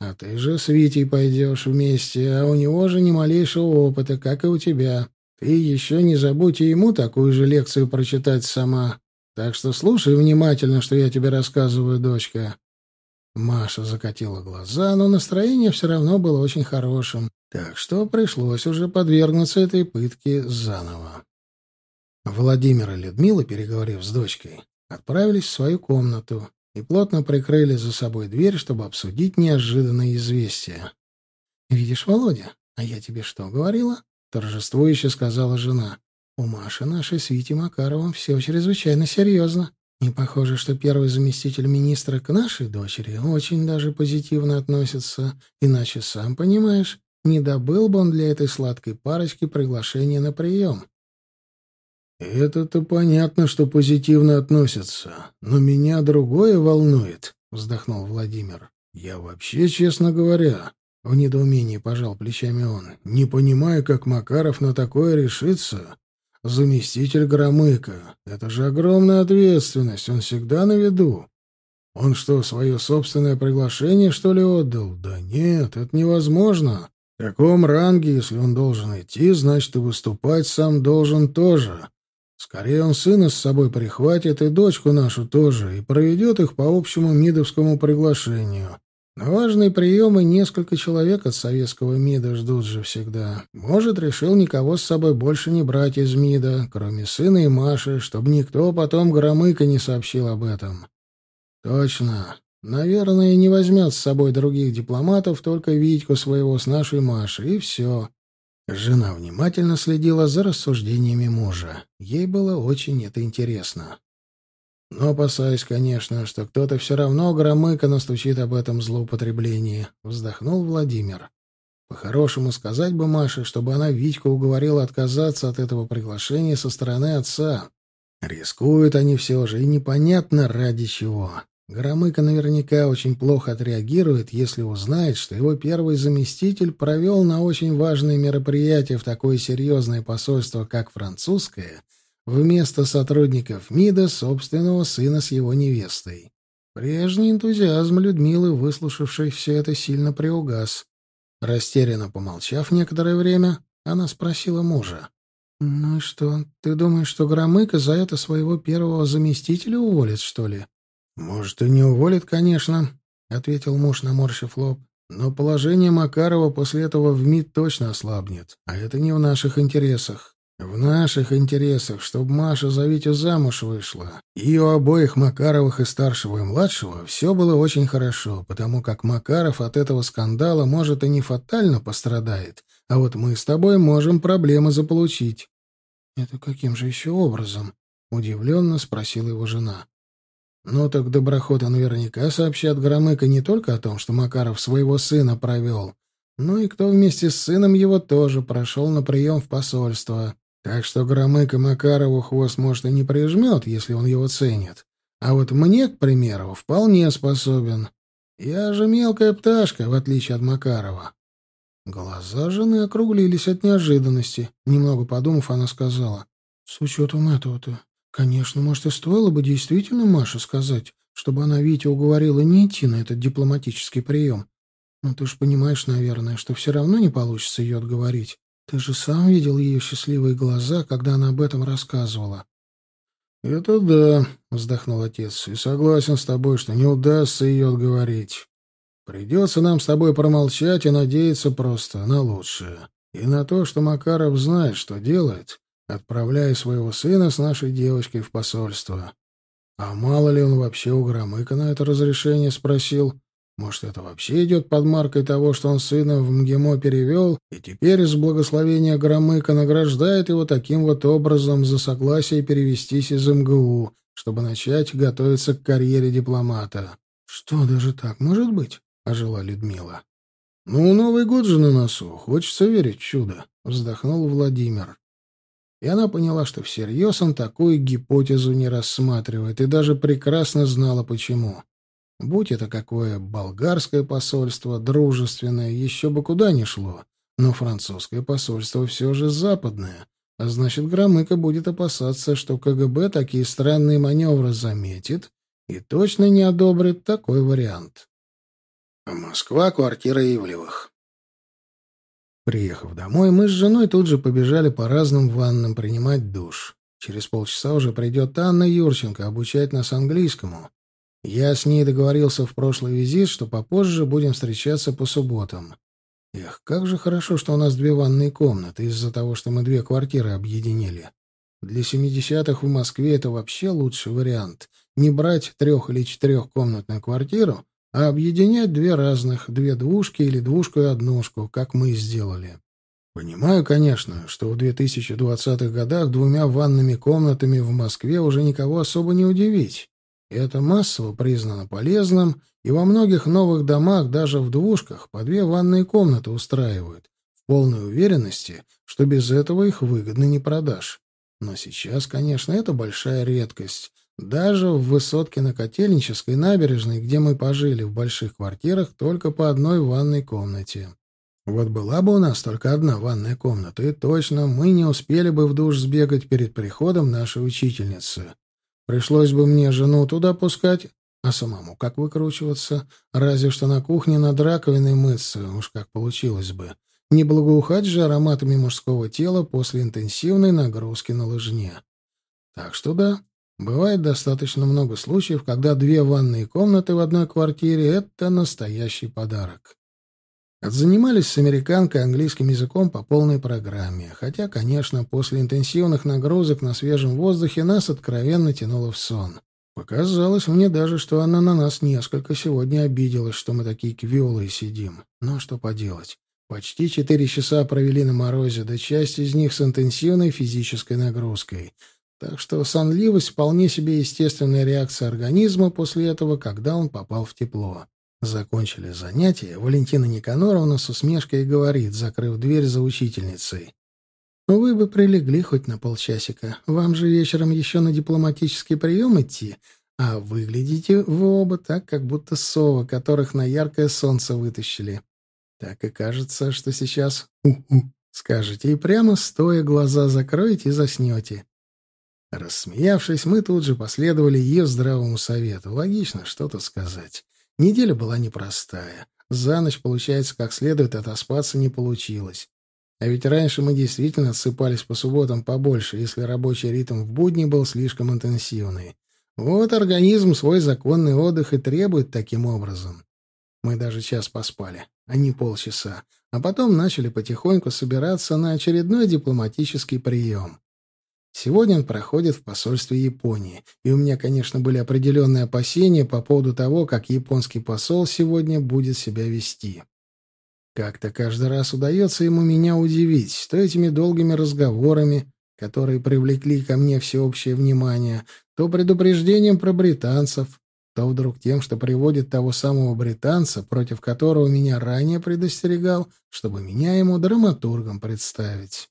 А ты же с Витей пойдешь вместе, а у него же ни малейшего опыта, как и у тебя. Ты еще не забудь и ему такую же лекцию прочитать сама. Так что слушай внимательно, что я тебе рассказываю, дочка». Маша закатила глаза, но настроение все равно было очень хорошим. Так что пришлось уже подвергнуться этой пытке заново. Владимир и Людмила, переговорив с дочкой, отправились в свою комнату и плотно прикрыли за собой дверь, чтобы обсудить неожиданное известие. «Видишь, Володя, а я тебе что говорила?» — торжествующе сказала жена. «У Маши нашей с Витей Макаровым все чрезвычайно серьезно. И похоже, что первый заместитель министра к нашей дочери очень даже позитивно относится, иначе, сам понимаешь, не добыл бы он для этой сладкой парочки приглашение на прием. «Это-то понятно, что позитивно относятся, но меня другое волнует», — вздохнул Владимир. «Я вообще, честно говоря, в недоумении пожал плечами он, не понимаю, как Макаров на такое решится. Заместитель Громыка — это же огромная ответственность, он всегда на виду. Он что, свое собственное приглашение, что ли, отдал? Да нет, это невозможно. В таком ранге, если он должен идти, значит, и выступать сам должен тоже. Скорее он сына с собой прихватит и дочку нашу тоже, и проведет их по общему МИДовскому приглашению. На важные приемы несколько человек от советского МИДа ждут же всегда. Может, решил никого с собой больше не брать из МИДа, кроме сына и Маши, чтобы никто потом Громыко не сообщил об этом. Точно. Наверное, не возьмет с собой других дипломатов, только Витьку своего с нашей Машей, и все. Жена внимательно следила за рассуждениями мужа. Ей было очень это интересно. Но опасаюсь, конечно, что кто-то все равно громыко настучит об этом злоупотреблении, — вздохнул Владимир. По-хорошему сказать бы Маше, чтобы она Витьку уговорила отказаться от этого приглашения со стороны отца. Рискуют они все же, и непонятно ради чего. Громыко наверняка очень плохо отреагирует, если узнает, что его первый заместитель провел на очень важное мероприятие в такое серьезное посольство, как французское, вместо сотрудников МИДа собственного сына с его невестой. Прежний энтузиазм Людмилы, выслушавшей все это, сильно приугас. Растерянно помолчав некоторое время, она спросила мужа. «Ну и что, ты думаешь, что Громыко за это своего первого заместителя уволит, что ли?» «Может, и не уволит, конечно», — ответил муж, наморщив лоб. «Но положение Макарова после этого в МИД точно ослабнет, а это не в наших интересах. В наших интересах, чтобы Маша за Витю замуж вышла. И у обоих Макаровых и старшего, и младшего все было очень хорошо, потому как Макаров от этого скандала, может, и не фатально пострадает, а вот мы с тобой можем проблемы заполучить». «Это каким же еще образом?» — удивленно спросила его жена. Ну так доброходы наверняка сообщат Громыко не только о том, что Макаров своего сына провел, но и кто вместе с сыном его тоже прошел на прием в посольство. Так что Громыко Макарову хвост, может, и не прижмет, если он его ценит. А вот мне, к примеру, вполне способен. Я же мелкая пташка, в отличие от Макарова. Глаза жены округлились от неожиданности. Немного подумав, она сказала. С учетом этого-то, конечно, может, и стоило бы действительно Маше сказать, чтобы она Витю уговорила не идти на этот дипломатический прием. Но ты ж понимаешь, наверное, что все равно не получится ее отговорить. Ты же сам видел ее счастливые глаза, когда она об этом рассказывала. — Это да, — вздохнул отец, — и согласен с тобой, что не удастся ее отговорить. Придется нам с тобой промолчать и надеяться просто на лучшее. И на то, что Макаров знает, что делает, отправляя своего сына с нашей девочкой в посольство. А мало ли он вообще у Громыка на это разрешение спросил. Может, это вообще идет под маркой того, что он сына в МГИМО перевел, и теперь из благословения Громыка награждает его таким вот образом за согласие перевестись из МГУ, чтобы начать готовиться к карьере дипломата. — Что, даже так может быть? — ожила Людмила. — Ну, Новый год же на носу. Хочется верить в чудо, — вздохнул Владимир. И она поняла, что всерьез он такую гипотезу не рассматривает, и даже прекрасно знала, почему. Будь это какое болгарское посольство, дружественное, еще бы куда ни шло. Но французское посольство все же западное, а значит, Громыко будет опасаться, что КГБ такие странные маневры заметит и точно не одобрит такой вариант. Москва, квартира Ивлевых. Приехав домой, мы с женой тут же побежали по разным ваннам принимать душ. Через полчаса уже придет Анна Юрченко обучать нас английскому. Я с ней договорился в прошлый визит, что попозже будем встречаться по субботам. Эх, как же хорошо, что у нас две ванные комнаты, из-за того, что мы две квартиры объединили. Для семидесятых в Москве это вообще лучший вариант. Не брать трех- или четырехкомнатную квартиру, а объединять две разных, две двушки или двушку и однушку, как мы и сделали. Понимаю, конечно, что в 2020-х годах двумя ванными комнатами в Москве уже никого особо не удивить. Это массово признано полезным, и во многих новых домах, даже в двушках, по две ванные комнаты устраивают, в полной уверенности, что без этого их выгодно не продашь. Но сейчас, конечно, это большая редкость. Даже в высотке на Котельнической набережной, где мы пожили в больших квартирах, только по одной ванной комнате. Вот была бы у нас только одна ванная комната, и точно мы не успели бы в душ сбегать перед приходом нашей учительницы. Пришлось бы мне жену туда пускать, а самому как выкручиваться? Разве что на кухне над раковиной мыться, уж как получилось бы. Не благоухать же ароматами мужского тела после интенсивной нагрузки на лыжне. Так что да, бывает достаточно много случаев, когда две ванные комнаты в одной квартире — это настоящий подарок. Отзанимались с американкой английским языком по полной программе, хотя, конечно, после интенсивных нагрузок на свежем воздухе нас откровенно тянуло в сон. Показалось мне даже, что она на нас несколько сегодня обиделась, что мы такие квелые сидим. Но что поделать. Почти четыре часа провели на морозе, да часть из них с интенсивной физической нагрузкой. Так что сонливость — вполне себе естественная реакция организма после этого, когда он попал в тепло. Закончили занятие, Валентина Никаноровна с усмешкой говорит, закрыв дверь за учительницей. «Вы бы прилегли хоть на полчасика. Вам же вечером еще на дипломатический прием идти, а выглядите вы оба так, как будто совы, которых на яркое солнце вытащили. Так и кажется, что сейчас «у-у» скажете, и прямо стоя глаза закроете и заснете». Рассмеявшись, мы тут же последовали ее здравому совету. Логично что-то сказать. Неделя была непростая. За ночь, получается, как следует отоспаться не получилось. А ведь раньше мы действительно отсыпались по субботам побольше, если рабочий ритм в будни был слишком интенсивный. Вот организм свой законный отдых и требует таким образом. Мы даже час поспали, а не полчаса, а потом начали потихоньку собираться на очередной дипломатический прием. Сегодня он проходит в посольстве Японии, и у меня, конечно, были определенные опасения по поводу того, как японский посол сегодня будет себя вести. Как-то каждый раз удается ему меня удивить, то этими долгими разговорами, которые привлекли ко мне всеобщее внимание, то предупреждением про британцев, то вдруг тем, что приводит того самого британца, против которого меня ранее предостерегал, чтобы меня ему драматургом представить.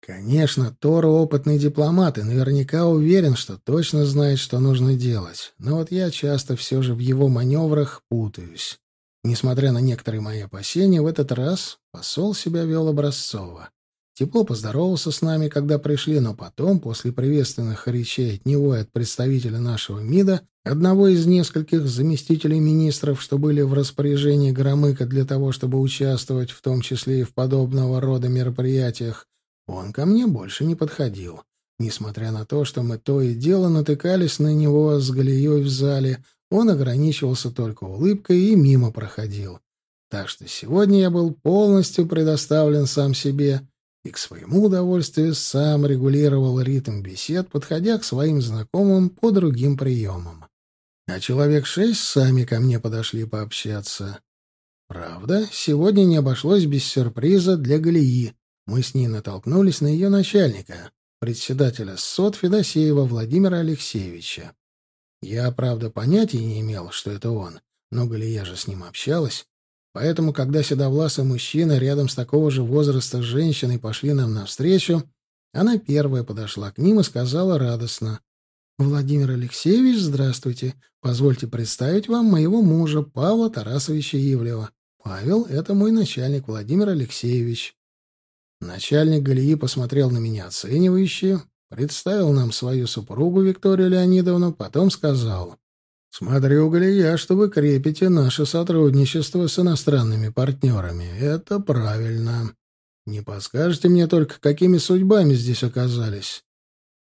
Конечно, Торо опытный дипломат и наверняка уверен, что точно знает, что нужно делать. Но вот я часто все же в его маневрах путаюсь. Несмотря на некоторые мои опасения, в этот раз посол себя вел образцово. тепло поздоровался с нами, когда пришли, но потом, после приветственных речей от него и от представителя нашего МИДа, одного из нескольких заместителей министров, что были в распоряжении Громыка для того, чтобы участвовать, в том числе и в подобного рода мероприятиях, он ко мне больше не подходил. Несмотря на то, что мы то и дело натыкались на него с галеей в зале, он ограничивался только улыбкой и мимо проходил. Так что сегодня я был полностью предоставлен сам себе и к своему удовольствию сам регулировал ритм бесед, подходя к своим знакомым по другим приемам. А человек шесть сами ко мне подошли пообщаться. Правда, сегодня не обошлось без сюрприза для Галии. Мы с ней натолкнулись на ее начальника, председателя СОТ Федосеева Владимира Алексеевича. Я, правда, понятия не имел, что это он, но Галия же с ним общалась, Поэтому, когда седовласый мужчина рядом с такого же возраста женщиной пошли нам навстречу, она первая подошла к ним и сказала радостно. «Владимир Алексеевич, здравствуйте. Позвольте представить вам моего мужа, Павла Тарасовича Ивлева. Павел — это мой начальник, Владимир Алексеевич». Начальник Галии посмотрел на меня оценивающе, представил нам свою супругу Викторию Леонидовну, потом сказал. Смотрю, Галия, что вы крепите наше сотрудничество с иностранными партнерами. Это правильно. Не подскажете мне только, какими судьбами здесь оказались?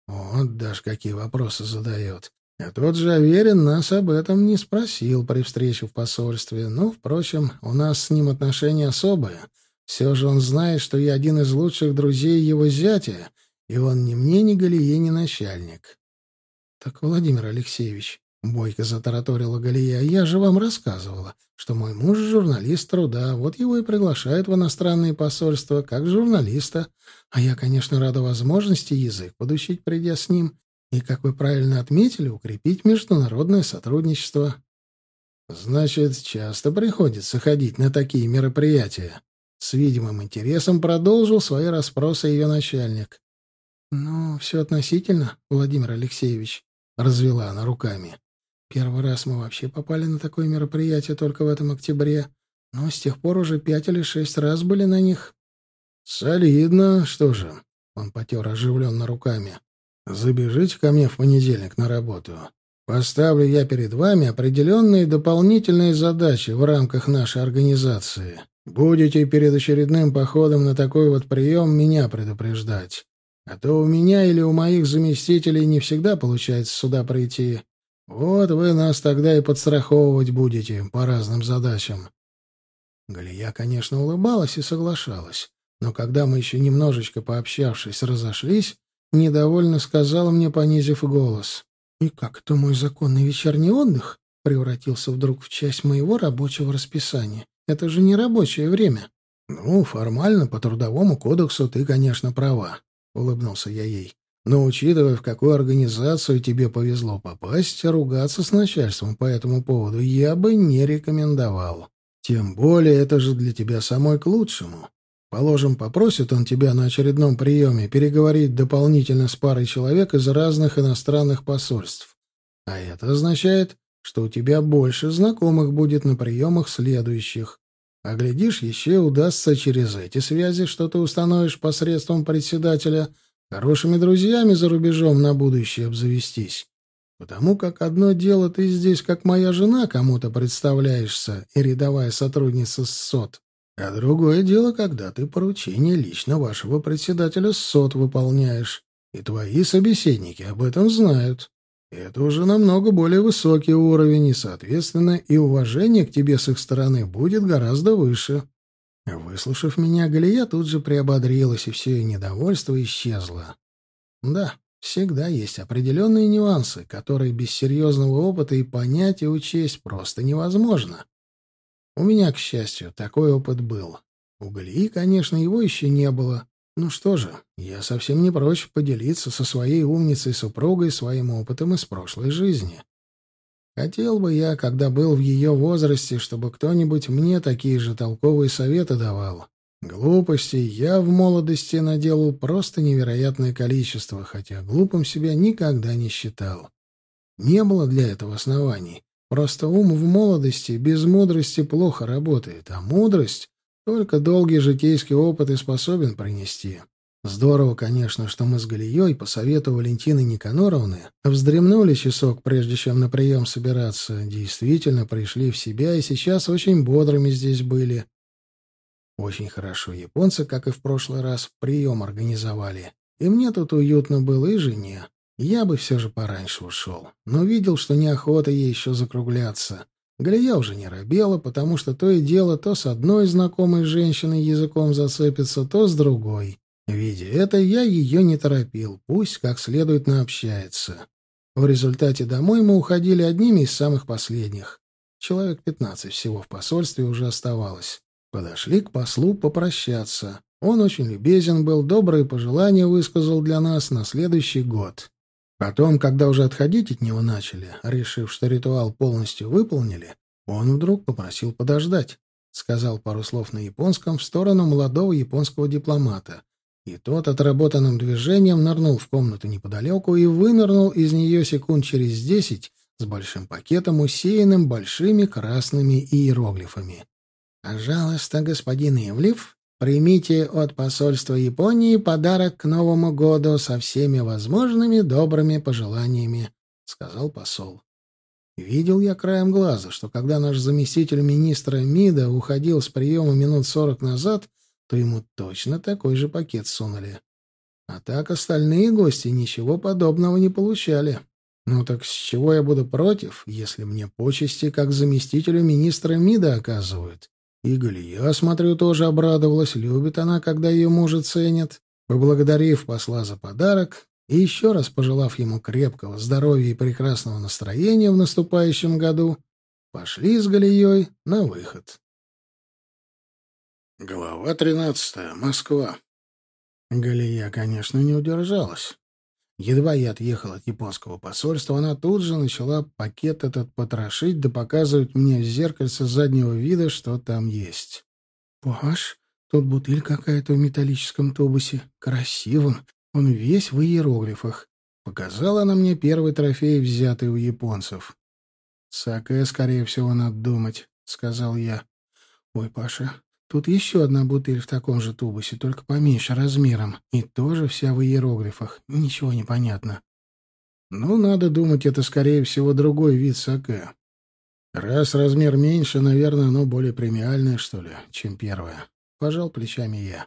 Вот даже какие вопросы задает. А тот же Аверин нас об этом не спросил при встрече в посольстве. Ну, впрочем, у нас с ним отношения особые. Все же он знает, что я один из лучших друзей его зятя, и он ни мне, ни Галие, ни начальник. Так, Владимир Алексеевич, Бойко затараторила Галия. «Я же вам рассказывала, что мой муж — журналист труда, вот его и приглашают в иностранные посольства, как журналиста. А я, конечно, рада возможности язык подучить, придя с ним, и, как вы правильно отметили, укрепить международное сотрудничество». «Значит, часто приходится ходить на такие мероприятия?» С видимым интересом продолжил свои расспросы ее начальник. «Ну, все относительно, Владимир Алексеевич», — развела она руками. Первый раз мы вообще попали на такое мероприятие только в этом октябре, но с тех пор уже пять или шесть раз были на них. Солидно, что же? Он потер оживленно руками. Забежите ко мне в понедельник на работу. Поставлю я перед вами определенные дополнительные задачи в рамках нашей организации. Будете перед очередным походом на такой вот прием меня предупреждать. А то у меня или у моих заместителей не всегда получается сюда прийти. Вот вы нас тогда и подстраховывать будете по разным задачам. Галия, конечно, улыбалась и соглашалась, но когда мы еще немножечко пообщавшись разошлись, недовольно сказала мне, понизив голос. «И как это мой законный вечерний отдых превратился вдруг в часть моего рабочего расписания? Это же не рабочее время». «Ну, формально, по трудовому кодексу ты, конечно, права», — улыбнулся я ей. Но учитывая, в какую организацию тебе повезло попасть, ругаться с начальством по этому поводу я бы не рекомендовал. Тем более это же для тебя самой к лучшему. Положим, попросит он тебя на очередном приеме переговорить дополнительно с парой человек из разных иностранных посольств. А это означает, что у тебя больше знакомых будет на приемах следующих. А глядишь, еще удастся через эти связи, что ты установишь посредством председателя — Хорошими друзьями за рубежом на будущее обзавестись. Потому как одно дело ты здесь, как моя жена, кому-то представляешься и рядовая сотрудница СОТ. А другое дело, когда ты поручение лично вашего председателя СОТ выполняешь. И твои собеседники об этом знают. Это уже намного более высокий уровень, и, соответственно, и уважение к тебе с их стороны будет гораздо выше. Выслушав меня, Галия тут же приободрилась, и все ее недовольство исчезло. Да, всегда есть определенные нюансы, которые без серьезного опыта и понять и учесть просто невозможно. У меня, к счастью, такой опыт был. У Галии, конечно, его еще не было. Ну что же, я совсем не прочь поделиться со своей умницей-супругой своим опытом из прошлой жизни. Хотел бы я, когда был в ее возрасте, чтобы кто-нибудь мне такие же толковые советы давал. Глупостей я в молодости наделал просто невероятное количество, хотя глупым себя никогда не считал. Не было для этого оснований. Просто ум в молодости без мудрости плохо работает, а мудрость только долгий житейский опыт и способен принести. Здорово, конечно, что мы с Галией, по совету Валентины Никаноровны, вздремнули часок, прежде чем на прием собираться. Действительно, пришли в себя и сейчас очень бодрыми здесь были. Очень хорошо японцы, как и в прошлый раз, прием организовали. И мне тут уютно было, и жене. Я бы все же пораньше ушел, но видел, что неохота ей еще закругляться. Галия уже не робела, потому что то и дело то с одной знакомой женщиной языком зацепится, то с другой. Видя это, я ее не торопил, пусть как следует наобщается. В результате домой мы уходили одними из самых последних. Человек пятнадцать всего в посольстве уже оставалось. Подошли к послу попрощаться. Он очень любезен был, добрые пожелания высказал для нас на следующий год. Потом, когда уже отходить от него начали, решив, что ритуал полностью выполнили, он вдруг попросил подождать. Сказал пару слов на японском в сторону молодого японского дипломата. И тот отработанным движением нырнул в комнату неподалеку и вынырнул из нее секунд через десять с большим пакетом, усеянным большими красными иероглифами. «Пожалуйста, господин Ивлев, примите от посольства Японии подарок к Новому году со всеми возможными добрыми пожеланиями», — сказал посол. Видел я краем глаза, что когда наш заместитель министра МИДа уходил с приема минут сорок назад, то ему точно такой же пакет сунули. А так остальные гости ничего подобного не получали. Ну так с чего я буду против, если мне почести как заместителю министра МИДа оказывают? И Галия, смотрю, тоже обрадовалась, любит она, когда ее мужа ценят. Поблагодарив посла за подарок и еще раз пожелав ему крепкого здоровья и прекрасного настроения в наступающем году, пошли с Галией на выход. Глава тринадцатая. Москва. Галия, конечно, не удержалась. Едва я отъехал от японского посольства, она тут же начала пакет этот потрошить да показывать мне в зеркальце заднего вида, что там есть. «Паш, тут бутыль какая-то в металлическом тубусе. Красивым. Он весь в иероглифах. Показала она мне первый трофей, взятый у японцев. «Саке, скорее всего, надо думать», — сказал я. «Ой, Паша, Тут еще одна бутыль в таком же тубусе, только поменьше размером, и тоже вся в иероглифах. Ничего не понятно. Ну, надо думать, это, скорее всего, другой вид саке. Раз размер меньше, наверное, оно более премиальное, что ли, чем первое. Пожал плечами я.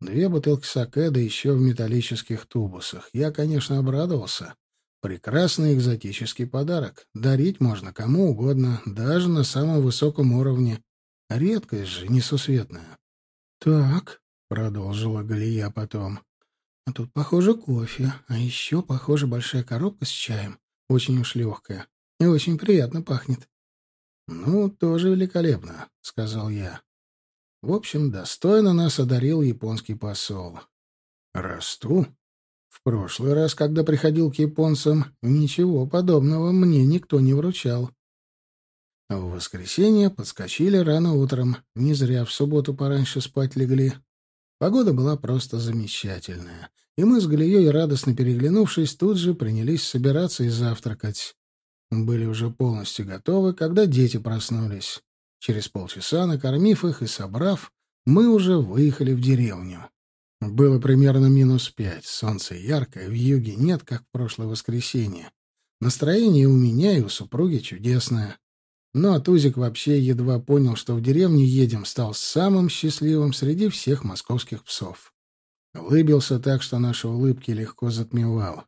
Две бутылки саке, да еще в металлических тубусах. Я, конечно, обрадовался. Прекрасный экзотический подарок. Дарить можно кому угодно, даже на самом высоком уровне. Редкость же несусветная. — Так, — продолжила Галия потом, — а тут, похоже, кофе, а еще, похоже, большая коробка с чаем, очень уж легкая, и очень приятно пахнет. — Ну, тоже великолепно, — сказал я. В общем, достойно нас одарил японский посол. Расту. В прошлый раз, когда приходил к японцам, ничего подобного мне никто не вручал. В воскресенье подскочили рано утром. Не зря в субботу пораньше спать легли. Погода была просто замечательная. И мы с Галией, радостно переглянувшись, тут же принялись собираться и завтракать. Были уже полностью готовы, когда дети проснулись. Через полчаса, накормив их и собрав, мы уже выехали в деревню. Было примерно минус пять, солнце яркое, в юге нет, как в прошлое воскресенье. Настроение у меня и у супруги чудесное. Но Тузик вообще едва понял, что в деревню едем, стал самым счастливым среди всех московских псов. Улыбился так, что наши улыбки легко затмевал.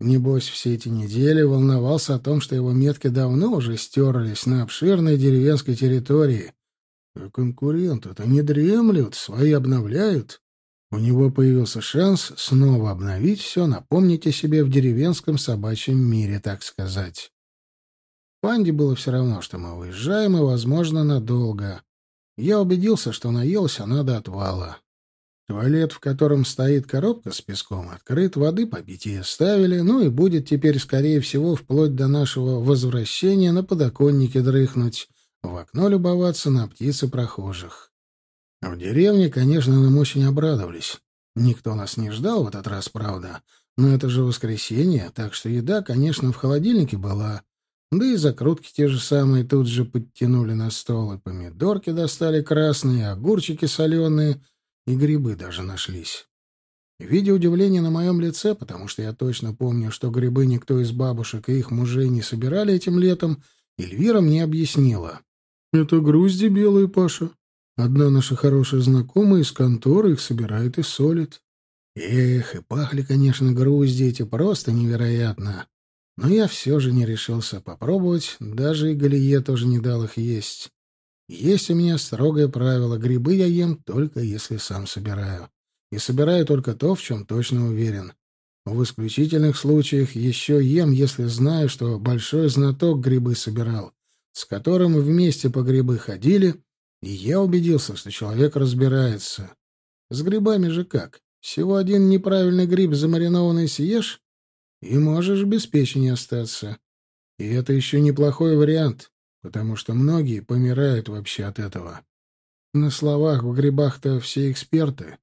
Небось, все эти недели волновался о том, что его метки давно уже стерлись на обширной деревенской территории. А конкуренты-то не дремлют, свои обновляют. У него появился шанс снова обновить все, напомнить о себе в деревенском собачьем мире, так сказать. Панде было все равно, что мы уезжаем, и, возможно, надолго. Я убедился, что наелся она до отвала. Туалет, в котором стоит коробка с песком, открыт, воды попить ей оставили, ну и будет теперь, скорее всего, вплоть до нашего возвращения на подоконнике дрыхнуть, в окно любоваться на птицы прохожих. В деревне, конечно, нам очень обрадовались. Никто нас не ждал в этот раз, правда, но это же воскресенье, так что еда, конечно, в холодильнике была, да и закрутки те же самые тут же подтянули на стол, и помидорки достали красные, огурчики соленые, и грибы даже нашлись. Видя удивление на моем лице, потому что я точно помню, что грибы никто из бабушек и их мужей не собирали этим летом, Эльвира мне объяснила. «Это грузди белые, Паша. Одна наша хорошая знакомая из конторы их собирает и солит». Эх, и пахли, конечно, грузди эти просто невероятно. Но я все же не решился попробовать, даже и Галие тоже не дал их есть. Есть у меня строгое правило — грибы я ем только если сам собираю и собираю только то, в чем точно уверен. В исключительных случаях еще ем, если знаю, что большой знаток грибы собирал, с которым вместе по грибы ходили, и я убедился, что человек разбирается. С грибами же как? Всего один неправильный гриб замаринованный съешь, и можешь без печени остаться. И это еще неплохой вариант, потому что многие помирают вообще от этого. На словах в грибах-то все эксперты,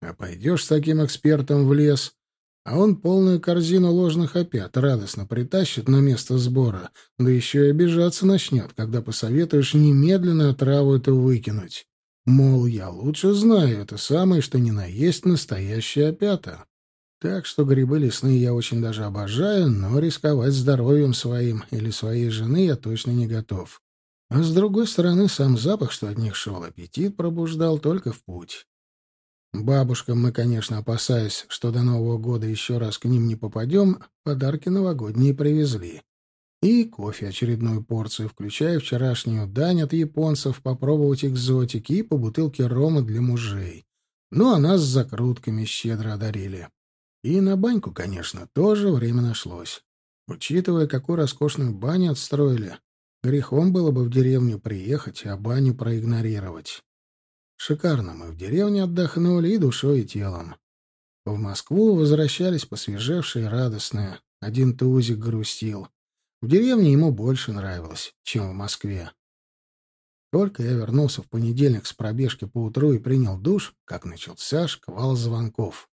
а пойдешь с таким экспертом в лес, а он полную корзину ложных опят радостно притащит на место сбора, да еще и обижаться начнет, когда посоветуешь немедленно траву эту выкинуть. Мол, я лучше знаю, это самое, что ни на есть настоящая опята. Так что грибы лесные я очень даже обожаю, но рисковать здоровьем своим или своей жены я точно не готов. А с другой стороны, сам запах, что от них шел, аппетит пробуждал только в путь. Бабушкам мы, конечно, опасаясь, что до Нового года еще раз к ним не попадем, подарки новогодние привезли. И кофе очередную порцию, включая вчерашнюю дань от японцев, попробовать экзотики и по бутылке рома для мужей. Ну, а нас с закрутками щедро одарили. И на баньку, конечно, тоже время нашлось. Учитывая, какую роскошную баню отстроили, грехом было бы в деревню приехать, а баню проигнорировать. Шикарно мы в деревне отдохнули и душой, и телом. В Москву возвращались посвежевшие и радостные. Один Тузик грустил. В деревне ему больше нравилось, чем в Москве. Только я вернулся в понедельник с пробежки по утру и принял душ, как начался шквал звонков.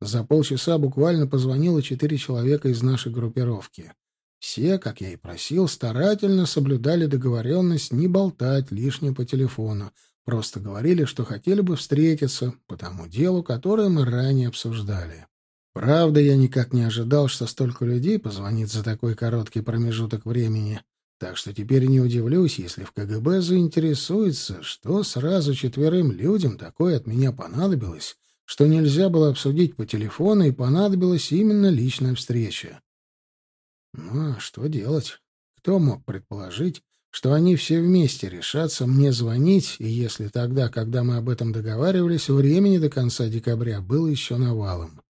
За полчаса буквально позвонило четыре человека из нашей группировки. Все, как я и просил, старательно соблюдали договоренность не болтать лишнее по телефону, Просто говорили, что хотели бы встретиться по тому делу, которое мы ранее обсуждали. Правда, я никак не ожидал, что столько людей позвонит за такой короткий промежуток времени. Так что теперь не удивлюсь, если в КГБ заинтересуется, что сразу четверым людям такое от меня понадобилось, что нельзя было обсудить по телефону и понадобилась именно личная встреча. Ну, а что делать? Кто мог предположить, что они все вместе решатся мне звонить, и если тогда, когда мы об этом договаривались, времени до конца декабря было еще навалом.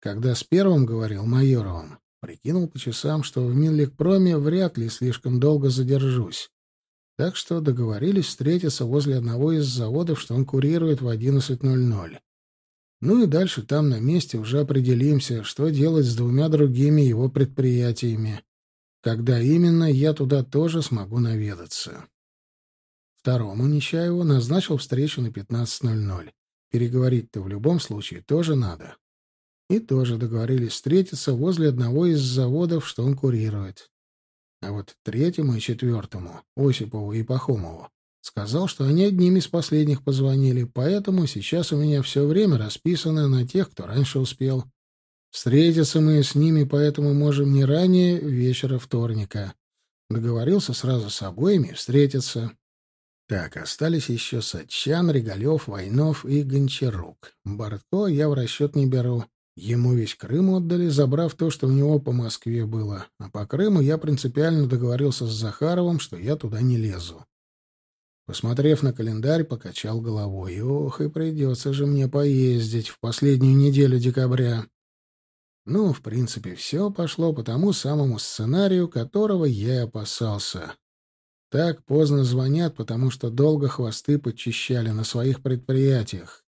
Когда с первым говорил Майоровым, прикинул по часам, что в Минлекпроме вряд ли слишком долго задержусь. Так что договорились встретиться возле одного из заводов, что он курирует в 11.00. Ну и дальше там на месте уже определимся, что делать с двумя другими его предприятиями. Когда именно, я туда тоже смогу наведаться. Второму Нечаеву назначил встречу на 15.00. Переговорить-то в любом случае тоже надо. И тоже договорились встретиться возле одного из заводов, что он курирует. А вот третьему и четвертому, Осипову и Пахомову, сказал, что они одними из последних позвонили, поэтому сейчас у меня все время расписано на тех, кто раньше успел. Встретиться мы с ними поэтому можем не ранее вечера вторника. Договорился сразу с обоими встретиться. Так, остались еще Сачан, Регалев, Войнов и Гончарук. Бортко я в расчет не беру. Ему весь Крым отдали, забрав то, что у него по Москве было. А по Крыму я принципиально договорился с Захаровым, что я туда не лезу. Посмотрев на календарь, покачал головой. Ох, и придется же мне поездить в последнюю неделю декабря. Ну, в принципе, все пошло по тому самому сценарию, которого я и опасался. Так поздно звонят, потому что долго хвосты подчищали на своих предприятиях.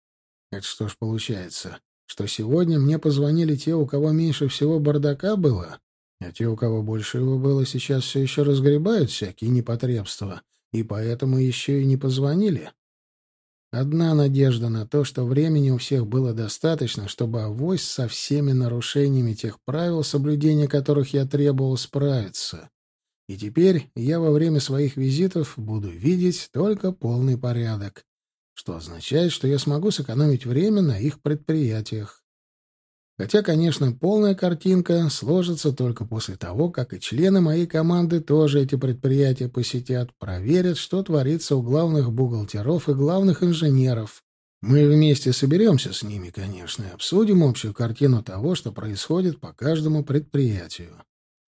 Это что ж получается, что сегодня мне позвонили те, у кого меньше всего бардака было, а те, у кого больше его было, сейчас все еще разгребают всякие непотребства, и поэтому еще и не позвонили? Одна надежда на то, что времени у всех было достаточно, чтобы авось со всеми нарушениями тех правил, соблюдения которых я требовал, справиться. И теперь я во время своих визитов буду видеть только полный порядок. что означает, что я смогу сэкономить время на их предприятиях. Хотя, конечно, полная картинка сложится только после того, как и члены моей команды тоже эти предприятия посетят, проверят, что творится у главных бухгалтеров и главных инженеров. Мы вместе соберемся с ними, конечно, и обсудим общую картину того, что происходит по каждому предприятию.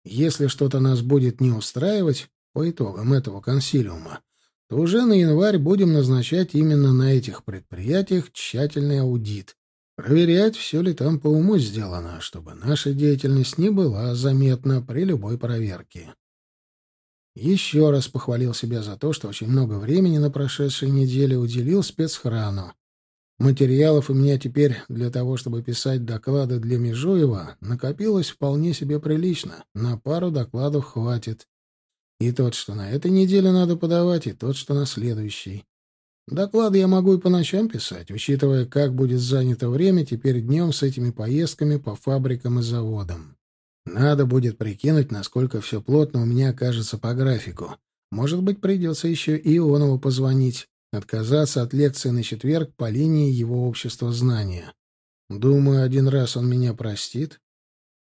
Если что-то нас будет не устраивать по итогам этого консилиума, то уже на январь будем назначать именно на этих предприятиях тщательный аудит, Проверять, все ли там по уму сделано, чтобы наша деятельность не была заметна при любой проверке. Еще раз похвалил себя за то, что очень много времени на прошедшей неделе уделил спецхрану. Материалов у меня теперь для того, чтобы писать доклады для Межуева, накопилось вполне себе прилично. На пару докладов хватит. И тот, что на этой неделе надо подавать, и тот, что на следующий. Доклады я могу и по ночам писать, учитывая, как будет занято время теперь днем с этими поездками по фабрикам и заводам. Надо будет прикинуть, насколько все плотно у меня окажется по графику. Может быть, придется еще и Ионову позвонить, отказаться от лекции на четверг по линии его общества знания. Думаю, один раз он меня простит.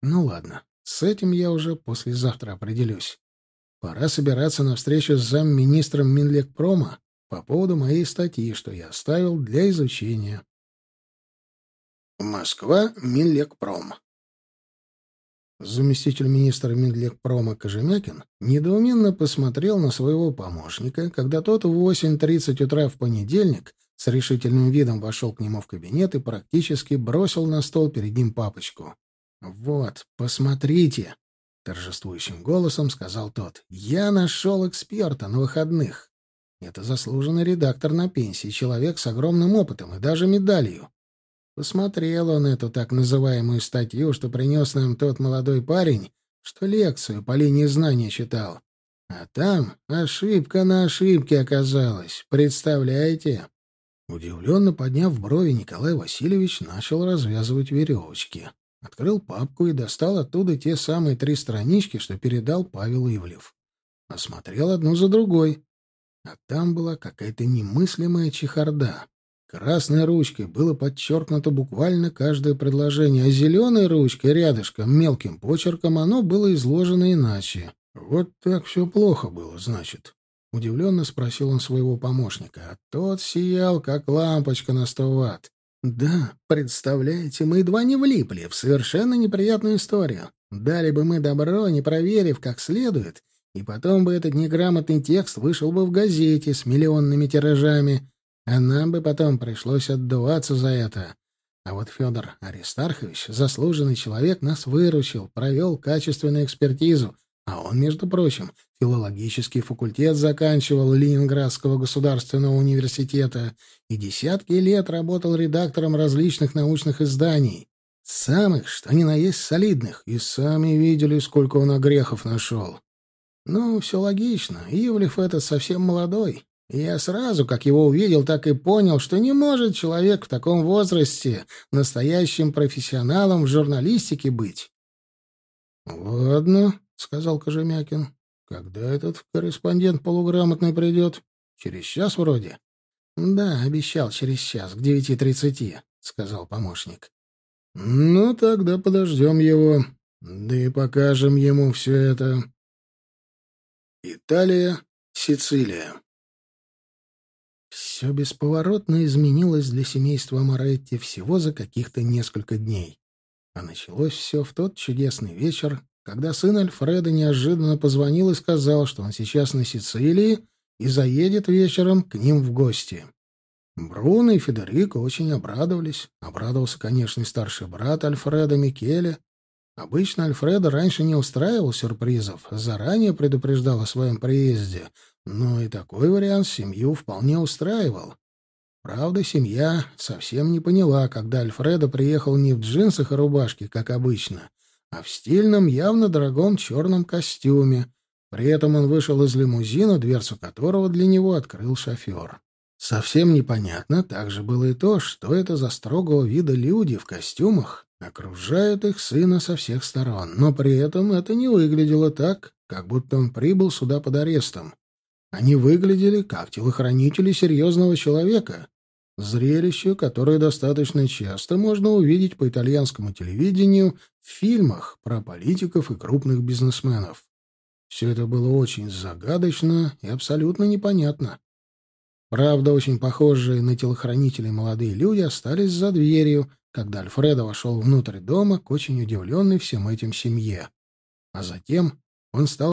Ну ладно, с этим я уже послезавтра определюсь. Пора собираться на встречу с замминистром Минлекпрома по поводу моей статьи, что я оставил для изучения. Москва, Минлекпром. Заместитель министра Минлекпрома Кожемякин недоуменно посмотрел на своего помощника, когда тот в 8.30 утра в понедельник с решительным видом вошел к нему в кабинет и практически бросил на стол перед ним папочку. «Вот, посмотрите!» — торжествующим голосом сказал тот. «Я нашел эксперта на выходных. Это заслуженный редактор на пенсии, человек с огромным опытом и даже медалью. Посмотрел он эту так называемую статью, что принес нам тот молодой парень, что лекцию по линии знания читал. А там ошибка на ошибке оказалась. Представляете? Удивленно подняв брови, Николай Васильевич начал развязывать веревочки. Открыл папку и достал оттуда те самые три странички, что передал Павел Ивлев. Осмотрел одну за другой. А там была какая-то немыслимая чехарда. Красной ручкой было подчеркнуто буквально каждое предложение, а зеленой ручкой рядышком, мелким почерком, оно было изложено иначе. «Вот так все плохо было, значит?» — удивленно спросил он своего помощника. А тот сиял, как лампочка на сто ватт. «Да, представляете, мы едва не влипли в совершенно неприятную историю. Дали бы мы добро, не проверив как следует, и потом бы этот неграмотный текст вышел бы в газете с миллионными тиражами, а нам бы потом пришлось отдуваться за это. А вот Федор Аристархович, заслуженный человек, нас выручил, провел качественную экспертизу, а он, между прочим, филологический факультет заканчивал Ленинградского государственного университета и десятки лет работал редактором различных научных изданий. Самых, что ни на есть, солидных, и сами видели, сколько он огрехов нашел. Ну, все логично. Ивлев этот совсем молодой. я сразу, как его увидел, так и понял, что не может человек в таком возрасте настоящим профессионалом в журналистике быть. — Ладно, — сказал Кожемякин. — Когда этот корреспондент полуграмотный придет? Через час вроде? — Да, обещал через час, к девяти тридцати, — сказал помощник. — Ну, тогда подождем его, да и покажем ему все это. Италия, Сицилия. Все бесповоротно изменилось для семейства Моретти всего за каких-то несколько дней. А началось все в тот чудесный вечер, когда сын Альфреда неожиданно позвонил и сказал, что он сейчас на Сицилии и заедет вечером к ним в гости. Бруно и Федерико очень обрадовались. Обрадовался, конечно, и старший брат Альфреда Микеле, Обычно Альфредо раньше не устраивал сюрпризов, заранее предупреждал о своем приезде, но и такой вариант семью вполне устраивал. Правда, семья совсем не поняла, когда Альфредо приехал не в джинсах и рубашке, как обычно, а в стильном, явно дорогом черном костюме. При этом он вышел из лимузина, дверцу которого для него открыл шофер. Совсем непонятно также было и то, что это за строгого вида люди в костюмах, окружают их сына со всех сторон, но при этом это не выглядело так, как будто он прибыл сюда под арестом. Они выглядели как телохранители серьезного человека, Зрелище, которое достаточно часто можно увидеть по итальянскому телевидению в фильмах про политиков и крупных бизнесменов. Все это было очень загадочно и абсолютно непонятно. Правда, очень похожие на телохранителей молодые люди остались за дверью, когда Альфредо вошел внутрь дома к очень удивленной всем этим семье. А затем он стал